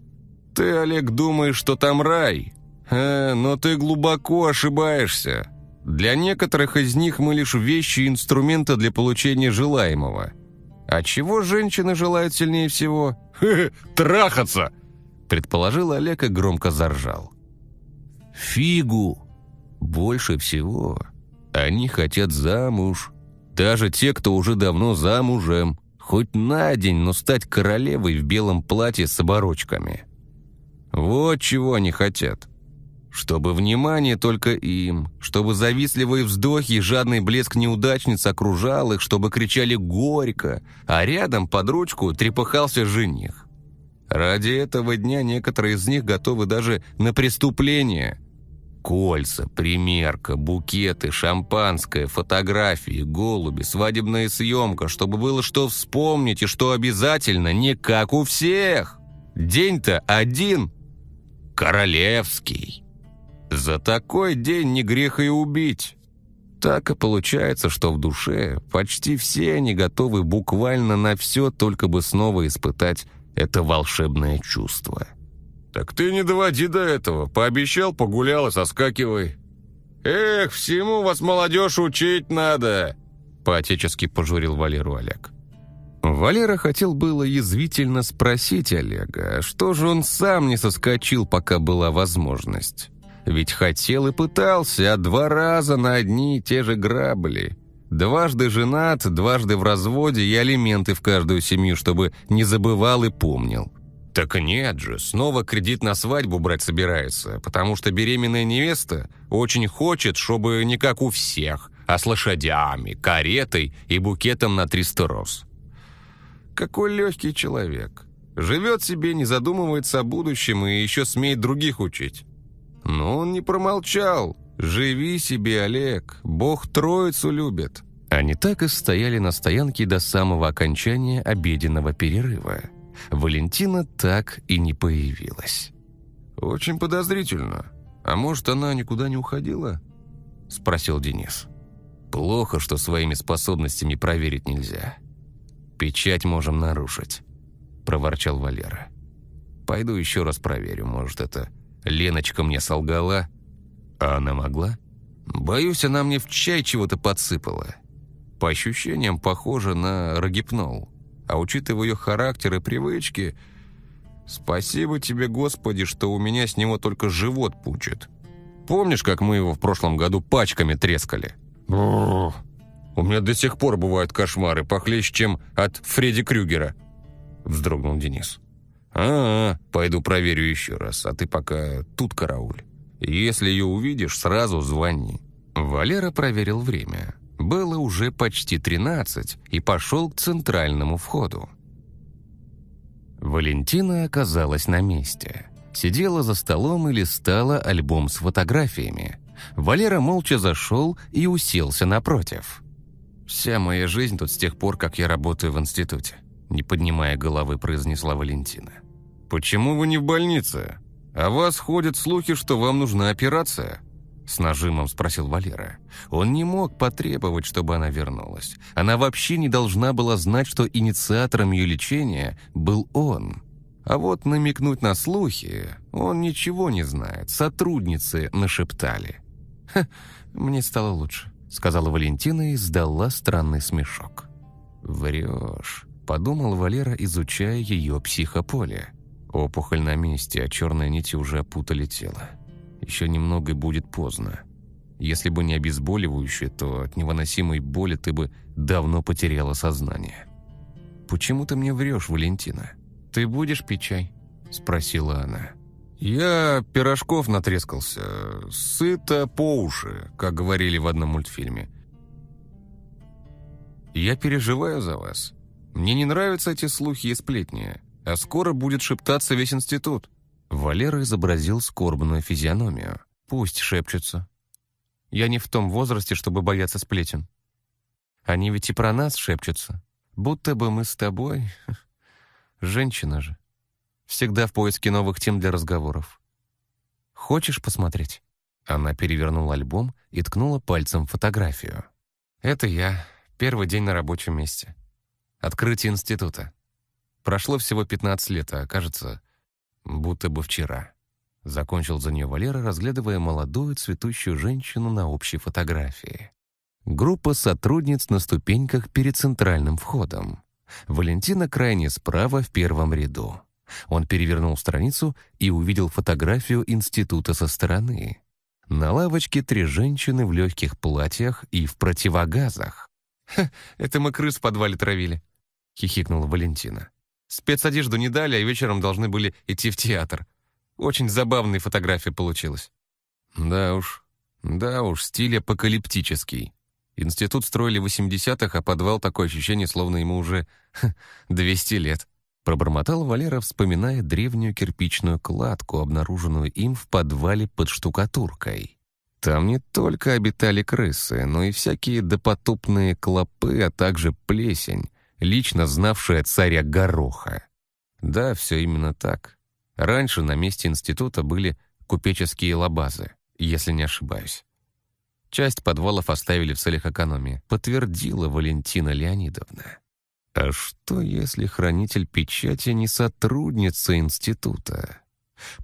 Ты, Олег, думаешь, что там рай? А, но ты глубоко ошибаешься. Для некоторых из них мы лишь вещи и инструменты для получения желаемого – а чего женщины желают сильнее всего? Трахаться!» Предположил Олег и громко заржал. «Фигу! Больше всего они хотят замуж. Даже те, кто уже давно замужем. Хоть на день, но стать королевой в белом платье с оборочками. Вот чего они хотят. Чтобы внимание только им, чтобы завистливые вздохи и жадный блеск неудачниц окружал их, чтобы кричали горько, а рядом под ручку трепыхался жених. Ради этого дня некоторые из них готовы даже на преступление. Кольца, примерка, букеты, шампанское, фотографии, голуби, свадебная съемка, чтобы было что вспомнить и что обязательно не как у всех. День-то один. Королевский. За такой день не грех и убить. Так и получается, что в душе почти все они готовы буквально на все, только бы снова испытать это волшебное чувство. «Так ты не доводи до этого. Пообещал, погулял и соскакивай». «Эх, всему вас, молодежь, учить надо!» По-отечески пожурил Валеру Олег. Валера хотел было язвительно спросить Олега, что же он сам не соскочил, пока была возможность. Ведь хотел и пытался, а два раза на одни и те же грабли. Дважды женат, дважды в разводе и алименты в каждую семью, чтобы не забывал и помнил. Так нет же, снова кредит на свадьбу брать собирается, потому что беременная невеста очень хочет, чтобы не как у всех, а с лошадями, каретой и букетом на 300 роз. Какой легкий человек. Живет себе, не задумывается о будущем и еще смеет других учить. Но он не промолчал. «Живи себе, Олег, Бог троицу любит». Они так и стояли на стоянке до самого окончания обеденного перерыва. Валентина так и не появилась. «Очень подозрительно. А может, она никуда не уходила?» – спросил Денис. «Плохо, что своими способностями проверить нельзя. Печать можем нарушить», – проворчал Валера. «Пойду еще раз проверю. Может, это Леночка мне солгала? А она могла? Боюсь, она мне в чай чего-то подсыпала. По ощущениям, похоже на рогипнол». А учитывая ее характер и привычки, спасибо тебе, Господи, что у меня с него только живот пучит. Помнишь, как мы его в прошлом году пачками трескали? У меня до сих пор бывают кошмары, похлеще, чем от Фредди Крюгера, вздрогнул Денис. А, -а пойду проверю еще раз, а ты пока тут карауль. Если ее увидишь, сразу звони. Валера проверил время. Было уже почти 13 и пошел к центральному входу. Валентина оказалась на месте. Сидела за столом и листала альбом с фотографиями. Валера молча зашел и уселся напротив. «Вся моя жизнь тут с тех пор, как я работаю в институте», не поднимая головы, произнесла Валентина. «Почему вы не в больнице? А вас ходят слухи, что вам нужна операция?» С нажимом спросил Валера. Он не мог потребовать, чтобы она вернулась. Она вообще не должна была знать, что инициатором ее лечения был он. А вот намекнуть на слухи он ничего не знает. Сотрудницы нашептали. «Ха, мне стало лучше», — сказала Валентина и сдала странный смешок. «Врешь», — подумал Валера, изучая ее психополе. Опухоль на месте, а черные нити уже опутали тело. Еще немного и будет поздно. Если бы не обезболивающее, то от невыносимой боли ты бы давно потеряла сознание. «Почему ты мне врешь, Валентина? Ты будешь пить чай?» – спросила она. «Я пирожков натрескался. Сыто по уши, как говорили в одном мультфильме. Я переживаю за вас. Мне не нравятся эти слухи и сплетни, а скоро будет шептаться весь институт. Валера изобразил скорбную физиономию. «Пусть шепчутся. Я не в том возрасте, чтобы бояться сплетен. Они ведь и про нас шепчутся. Будто бы мы с тобой... (laughs) Женщина же. Всегда в поиске новых тем для разговоров. Хочешь посмотреть?» Она перевернула альбом и ткнула пальцем фотографию. «Это я. Первый день на рабочем месте. Открытие института. Прошло всего 15 лет, а кажется, будто бы вчера. Закончил за нее Валера, разглядывая молодую цветущую женщину на общей фотографии. Группа сотрудниц на ступеньках перед центральным входом. Валентина крайне справа в первом ряду. Он перевернул страницу и увидел фотографию института со стороны. На лавочке три женщины в легких платьях и в противогазах. «Ха, это мы крыс в подвале травили», — хихикнула Валентина. Спецодежду не дали, а вечером должны были идти в театр. Очень забавная фотография получилась. Да уж, да уж, стиль апокалиптический. Институт строили в 80-х, а подвал такое ощущение, словно ему уже 200 лет. Пробормотал Валера, вспоминая древнюю кирпичную кладку, обнаруженную им в подвале под штукатуркой. Там не только обитали крысы, но и всякие допотопные клопы, а также плесень, лично знавшая царя Гороха. Да, все именно так. Раньше на месте института были купеческие лабазы, если не ошибаюсь. Часть подвалов оставили в целях экономии, подтвердила Валентина Леонидовна. А что, если хранитель печати не сотрудница института?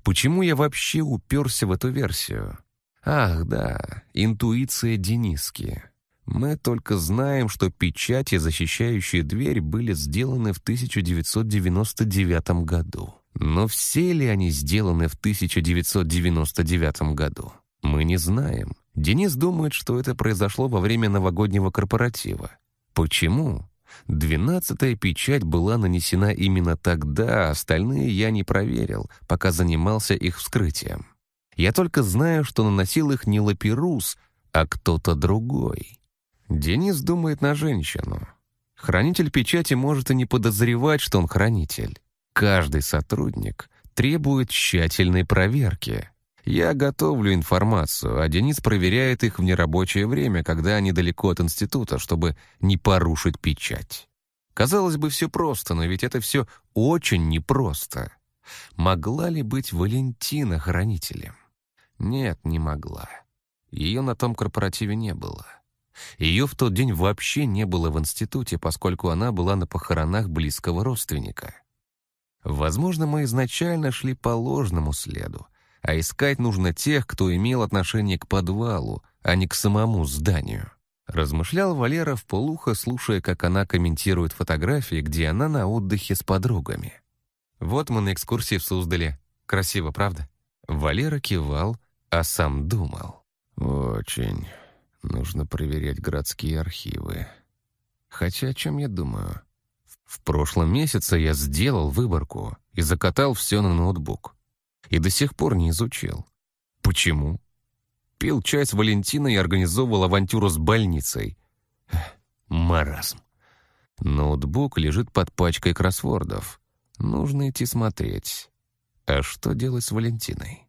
Почему я вообще уперся в эту версию? Ах, да, интуиция Дениски. Мы только знаем, что печати, защищающие дверь, были сделаны в 1999 году. Но все ли они сделаны в 1999 году? Мы не знаем. Денис думает, что это произошло во время новогоднего корпоратива. Почему? Двенадцатая печать была нанесена именно тогда, а остальные я не проверил, пока занимался их вскрытием. Я только знаю, что наносил их не Лаперус, а кто-то другой. Денис думает на женщину. Хранитель печати может и не подозревать, что он хранитель. Каждый сотрудник требует тщательной проверки. Я готовлю информацию, а Денис проверяет их в нерабочее время, когда они далеко от института, чтобы не порушить печать. Казалось бы, все просто, но ведь это все очень непросто. Могла ли быть Валентина хранителем? Нет, не могла. Ее на том корпоративе не было. Ее в тот день вообще не было в институте, поскольку она была на похоронах близкого родственника. Возможно, мы изначально шли по ложному следу, а искать нужно тех, кто имел отношение к подвалу, а не к самому зданию. Размышлял Валера в полухо, слушая, как она комментирует фотографии, где она на отдыхе с подругами. «Вот мы на экскурсии в Суздале. Красиво, правда?» Валера кивал, а сам думал. «Очень. Нужно проверять городские архивы. Хотя о чем я думаю? В прошлом месяце я сделал выборку и закатал все на ноутбук. И до сих пор не изучил. Почему? Пил чай с Валентиной и организовывал авантюру с больницей. Маразм. Ноутбук лежит под пачкой кроссвордов. Нужно идти смотреть. А что делать с Валентиной?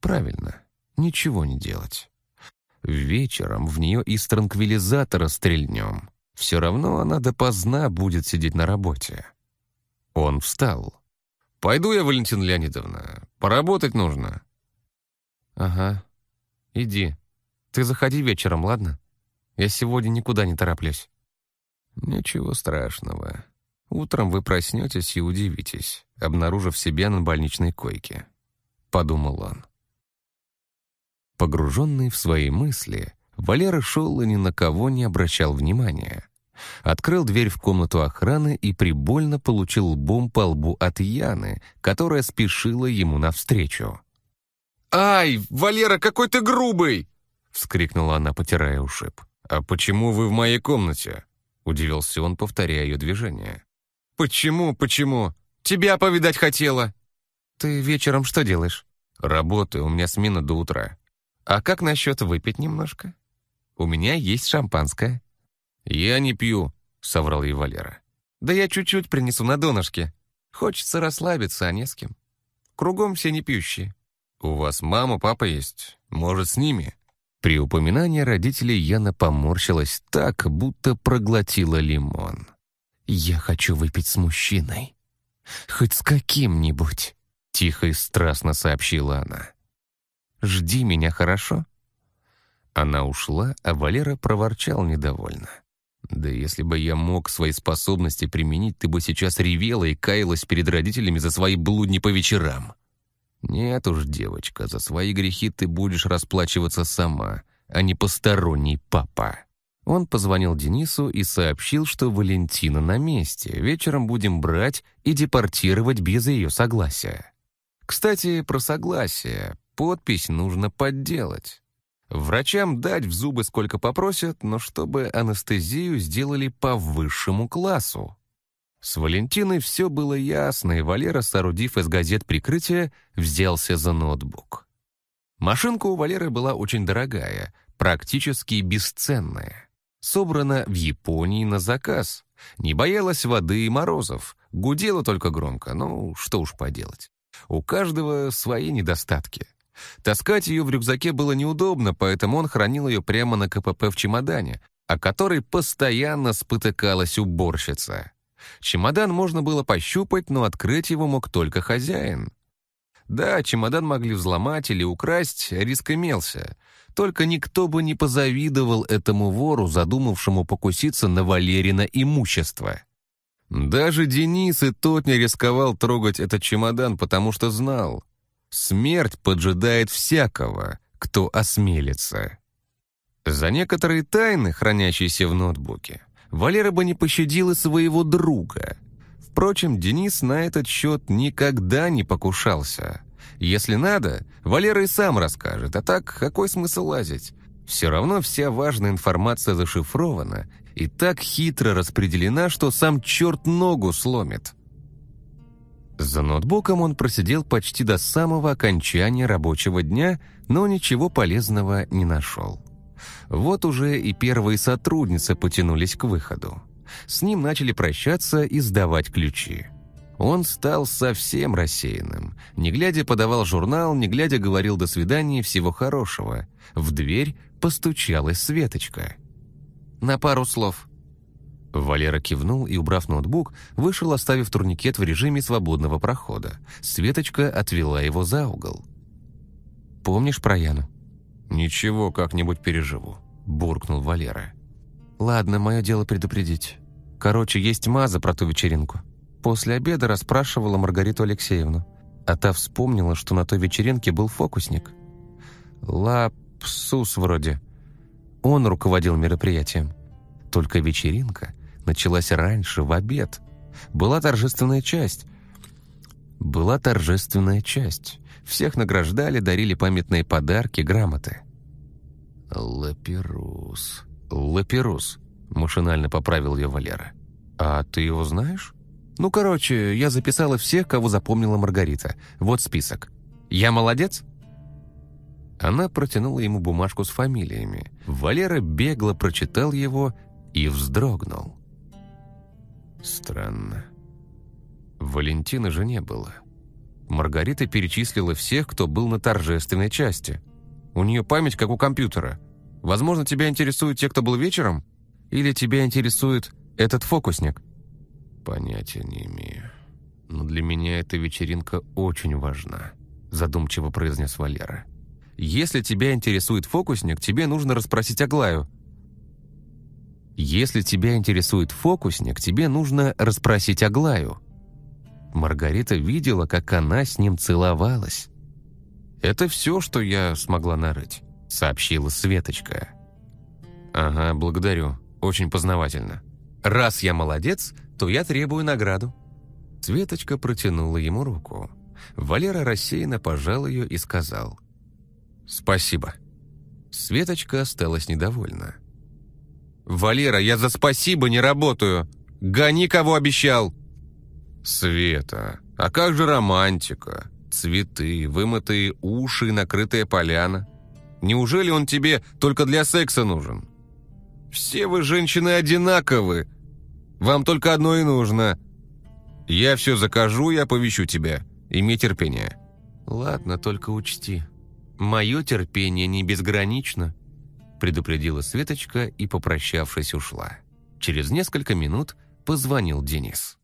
Правильно, ничего не делать. Вечером в нее из транквилизатора стрельнем. Все равно она допоздна будет сидеть на работе. Он встал. «Пойду я, Валентина Леонидовна. Поработать нужно». «Ага. Иди. Ты заходи вечером, ладно? Я сегодня никуда не тороплюсь». «Ничего страшного. Утром вы проснетесь и удивитесь, обнаружив себя на больничной койке», — подумал он. Погруженный в свои мысли, Валера шел и ни на кого не обращал внимания. Открыл дверь в комнату охраны и прибольно получил лбом по лбу от Яны, которая спешила ему навстречу. «Ай, Валера, какой ты грубый!» — вскрикнула она, потирая ушиб. «А почему вы в моей комнате?» — удивился он, повторяя ее движение. «Почему, почему? Тебя повидать хотела!» «Ты вечером что делаешь?» «Работаю, у меня смена до утра». «А как насчет выпить немножко? У меня есть шампанское». «Я не пью», — соврал ей Валера. «Да я чуть-чуть принесу на донышке. Хочется расслабиться, а не с кем. Кругом все не пьющие». «У вас мама, папа есть? Может, с ними?» При упоминании родителей Яна поморщилась так, будто проглотила лимон. «Я хочу выпить с мужчиной. Хоть с каким-нибудь», — тихо и страстно сообщила она. Жди меня, хорошо?» Она ушла, а Валера проворчал недовольно. «Да если бы я мог свои способности применить, ты бы сейчас ревела и каялась перед родителями за свои блудни по вечерам». «Нет уж, девочка, за свои грехи ты будешь расплачиваться сама, а не посторонний папа». Он позвонил Денису и сообщил, что Валентина на месте. Вечером будем брать и депортировать без ее согласия. Кстати, про согласие. Подпись нужно подделать. Врачам дать в зубы сколько попросят, но чтобы анестезию сделали по высшему классу. С Валентиной все было ясно, и Валера, соорудив из газет прикрытие, взялся за ноутбук. Машинка у Валеры была очень дорогая, практически бесценная. Собрана в Японии на заказ. Не боялась воды и морозов, Гудела только громко, ну, что уж поделать. У каждого свои недостатки. Таскать ее в рюкзаке было неудобно, поэтому он хранил ее прямо на КПП в чемодане, о которой постоянно спотыкалась уборщица. Чемодан можно было пощупать, но открыть его мог только хозяин. Да, чемодан могли взломать или украсть, риск имелся. Только никто бы не позавидовал этому вору, задумавшему покуситься на Валерина имущество. Даже Денис и тот не рисковал трогать этот чемодан, потому что знал, смерть поджидает всякого, кто осмелится. За некоторые тайны, хранящиеся в ноутбуке, Валера бы не пощадил и своего друга. Впрочем, Денис на этот счет никогда не покушался. Если надо, Валера и сам расскажет, а так какой смысл лазить? Все равно вся важная информация зашифрована и так хитро распределена, что сам черт ногу сломит. За ноутбуком он просидел почти до самого окончания рабочего дня, но ничего полезного не нашел. Вот уже и первые сотрудницы потянулись к выходу. С ним начали прощаться и сдавать ключи. Он стал совсем рассеянным. Не глядя подавал журнал, не глядя говорил «до свидания, всего хорошего». В дверь постучалась Светочка. «На пару слов». Валера кивнул и, убрав ноутбук, вышел, оставив турникет в режиме свободного прохода. Светочка отвела его за угол. «Помнишь про Яну?» «Ничего, как-нибудь переживу», — буркнул Валера. «Ладно, мое дело предупредить. Короче, есть маза про ту вечеринку». После обеда расспрашивала Маргариту Алексеевну, а та вспомнила, что на той вечеринке был фокусник. Лапсус вроде. Он руководил мероприятием. Только вечеринка началась раньше, в обед. Была торжественная часть. Была торжественная часть. Всех награждали, дарили памятные подарки, грамоты. «Лаперус. Лаперус», — машинально поправил ее Валера. «А ты его знаешь?» «Ну, короче, я записала всех, кого запомнила Маргарита. Вот список. Я молодец?» Она протянула ему бумажку с фамилиями. Валера бегло прочитал его и вздрогнул. Странно. Валентина же не было. Маргарита перечислила всех, кто был на торжественной части. У нее память, как у компьютера. Возможно, тебя интересуют те, кто был вечером? Или тебя интересует этот фокусник? Понятия не имею. Но для меня эта вечеринка очень важна, задумчиво произнес Валера. Если тебя интересует фокусник, тебе нужно расспросить Аглаю. Если тебя интересует фокусник, тебе нужно расспросить Аглаю. Маргарита видела, как она с ним целовалась. «Это все, что я смогла нарыть», — сообщила Светочка. «Ага, благодарю. Очень познавательно. Раз я молодец, то я требую награду». Светочка протянула ему руку. Валера рассеянно пожал ее и сказал «Спасибо». Светочка осталась недовольна. «Валера, я за спасибо не работаю! Гони, кого обещал!» «Света, а как же романтика? Цветы, вымытые уши и накрытая поляна? Неужели он тебе только для секса нужен? Все вы, женщины, одинаковы. Вам только одно и нужно. Я все закажу и оповещу тебя. Имей терпение». «Ладно, только учти. Мое терпение не безгранично», предупредила Светочка и, попрощавшись, ушла. Через несколько минут позвонил Денис.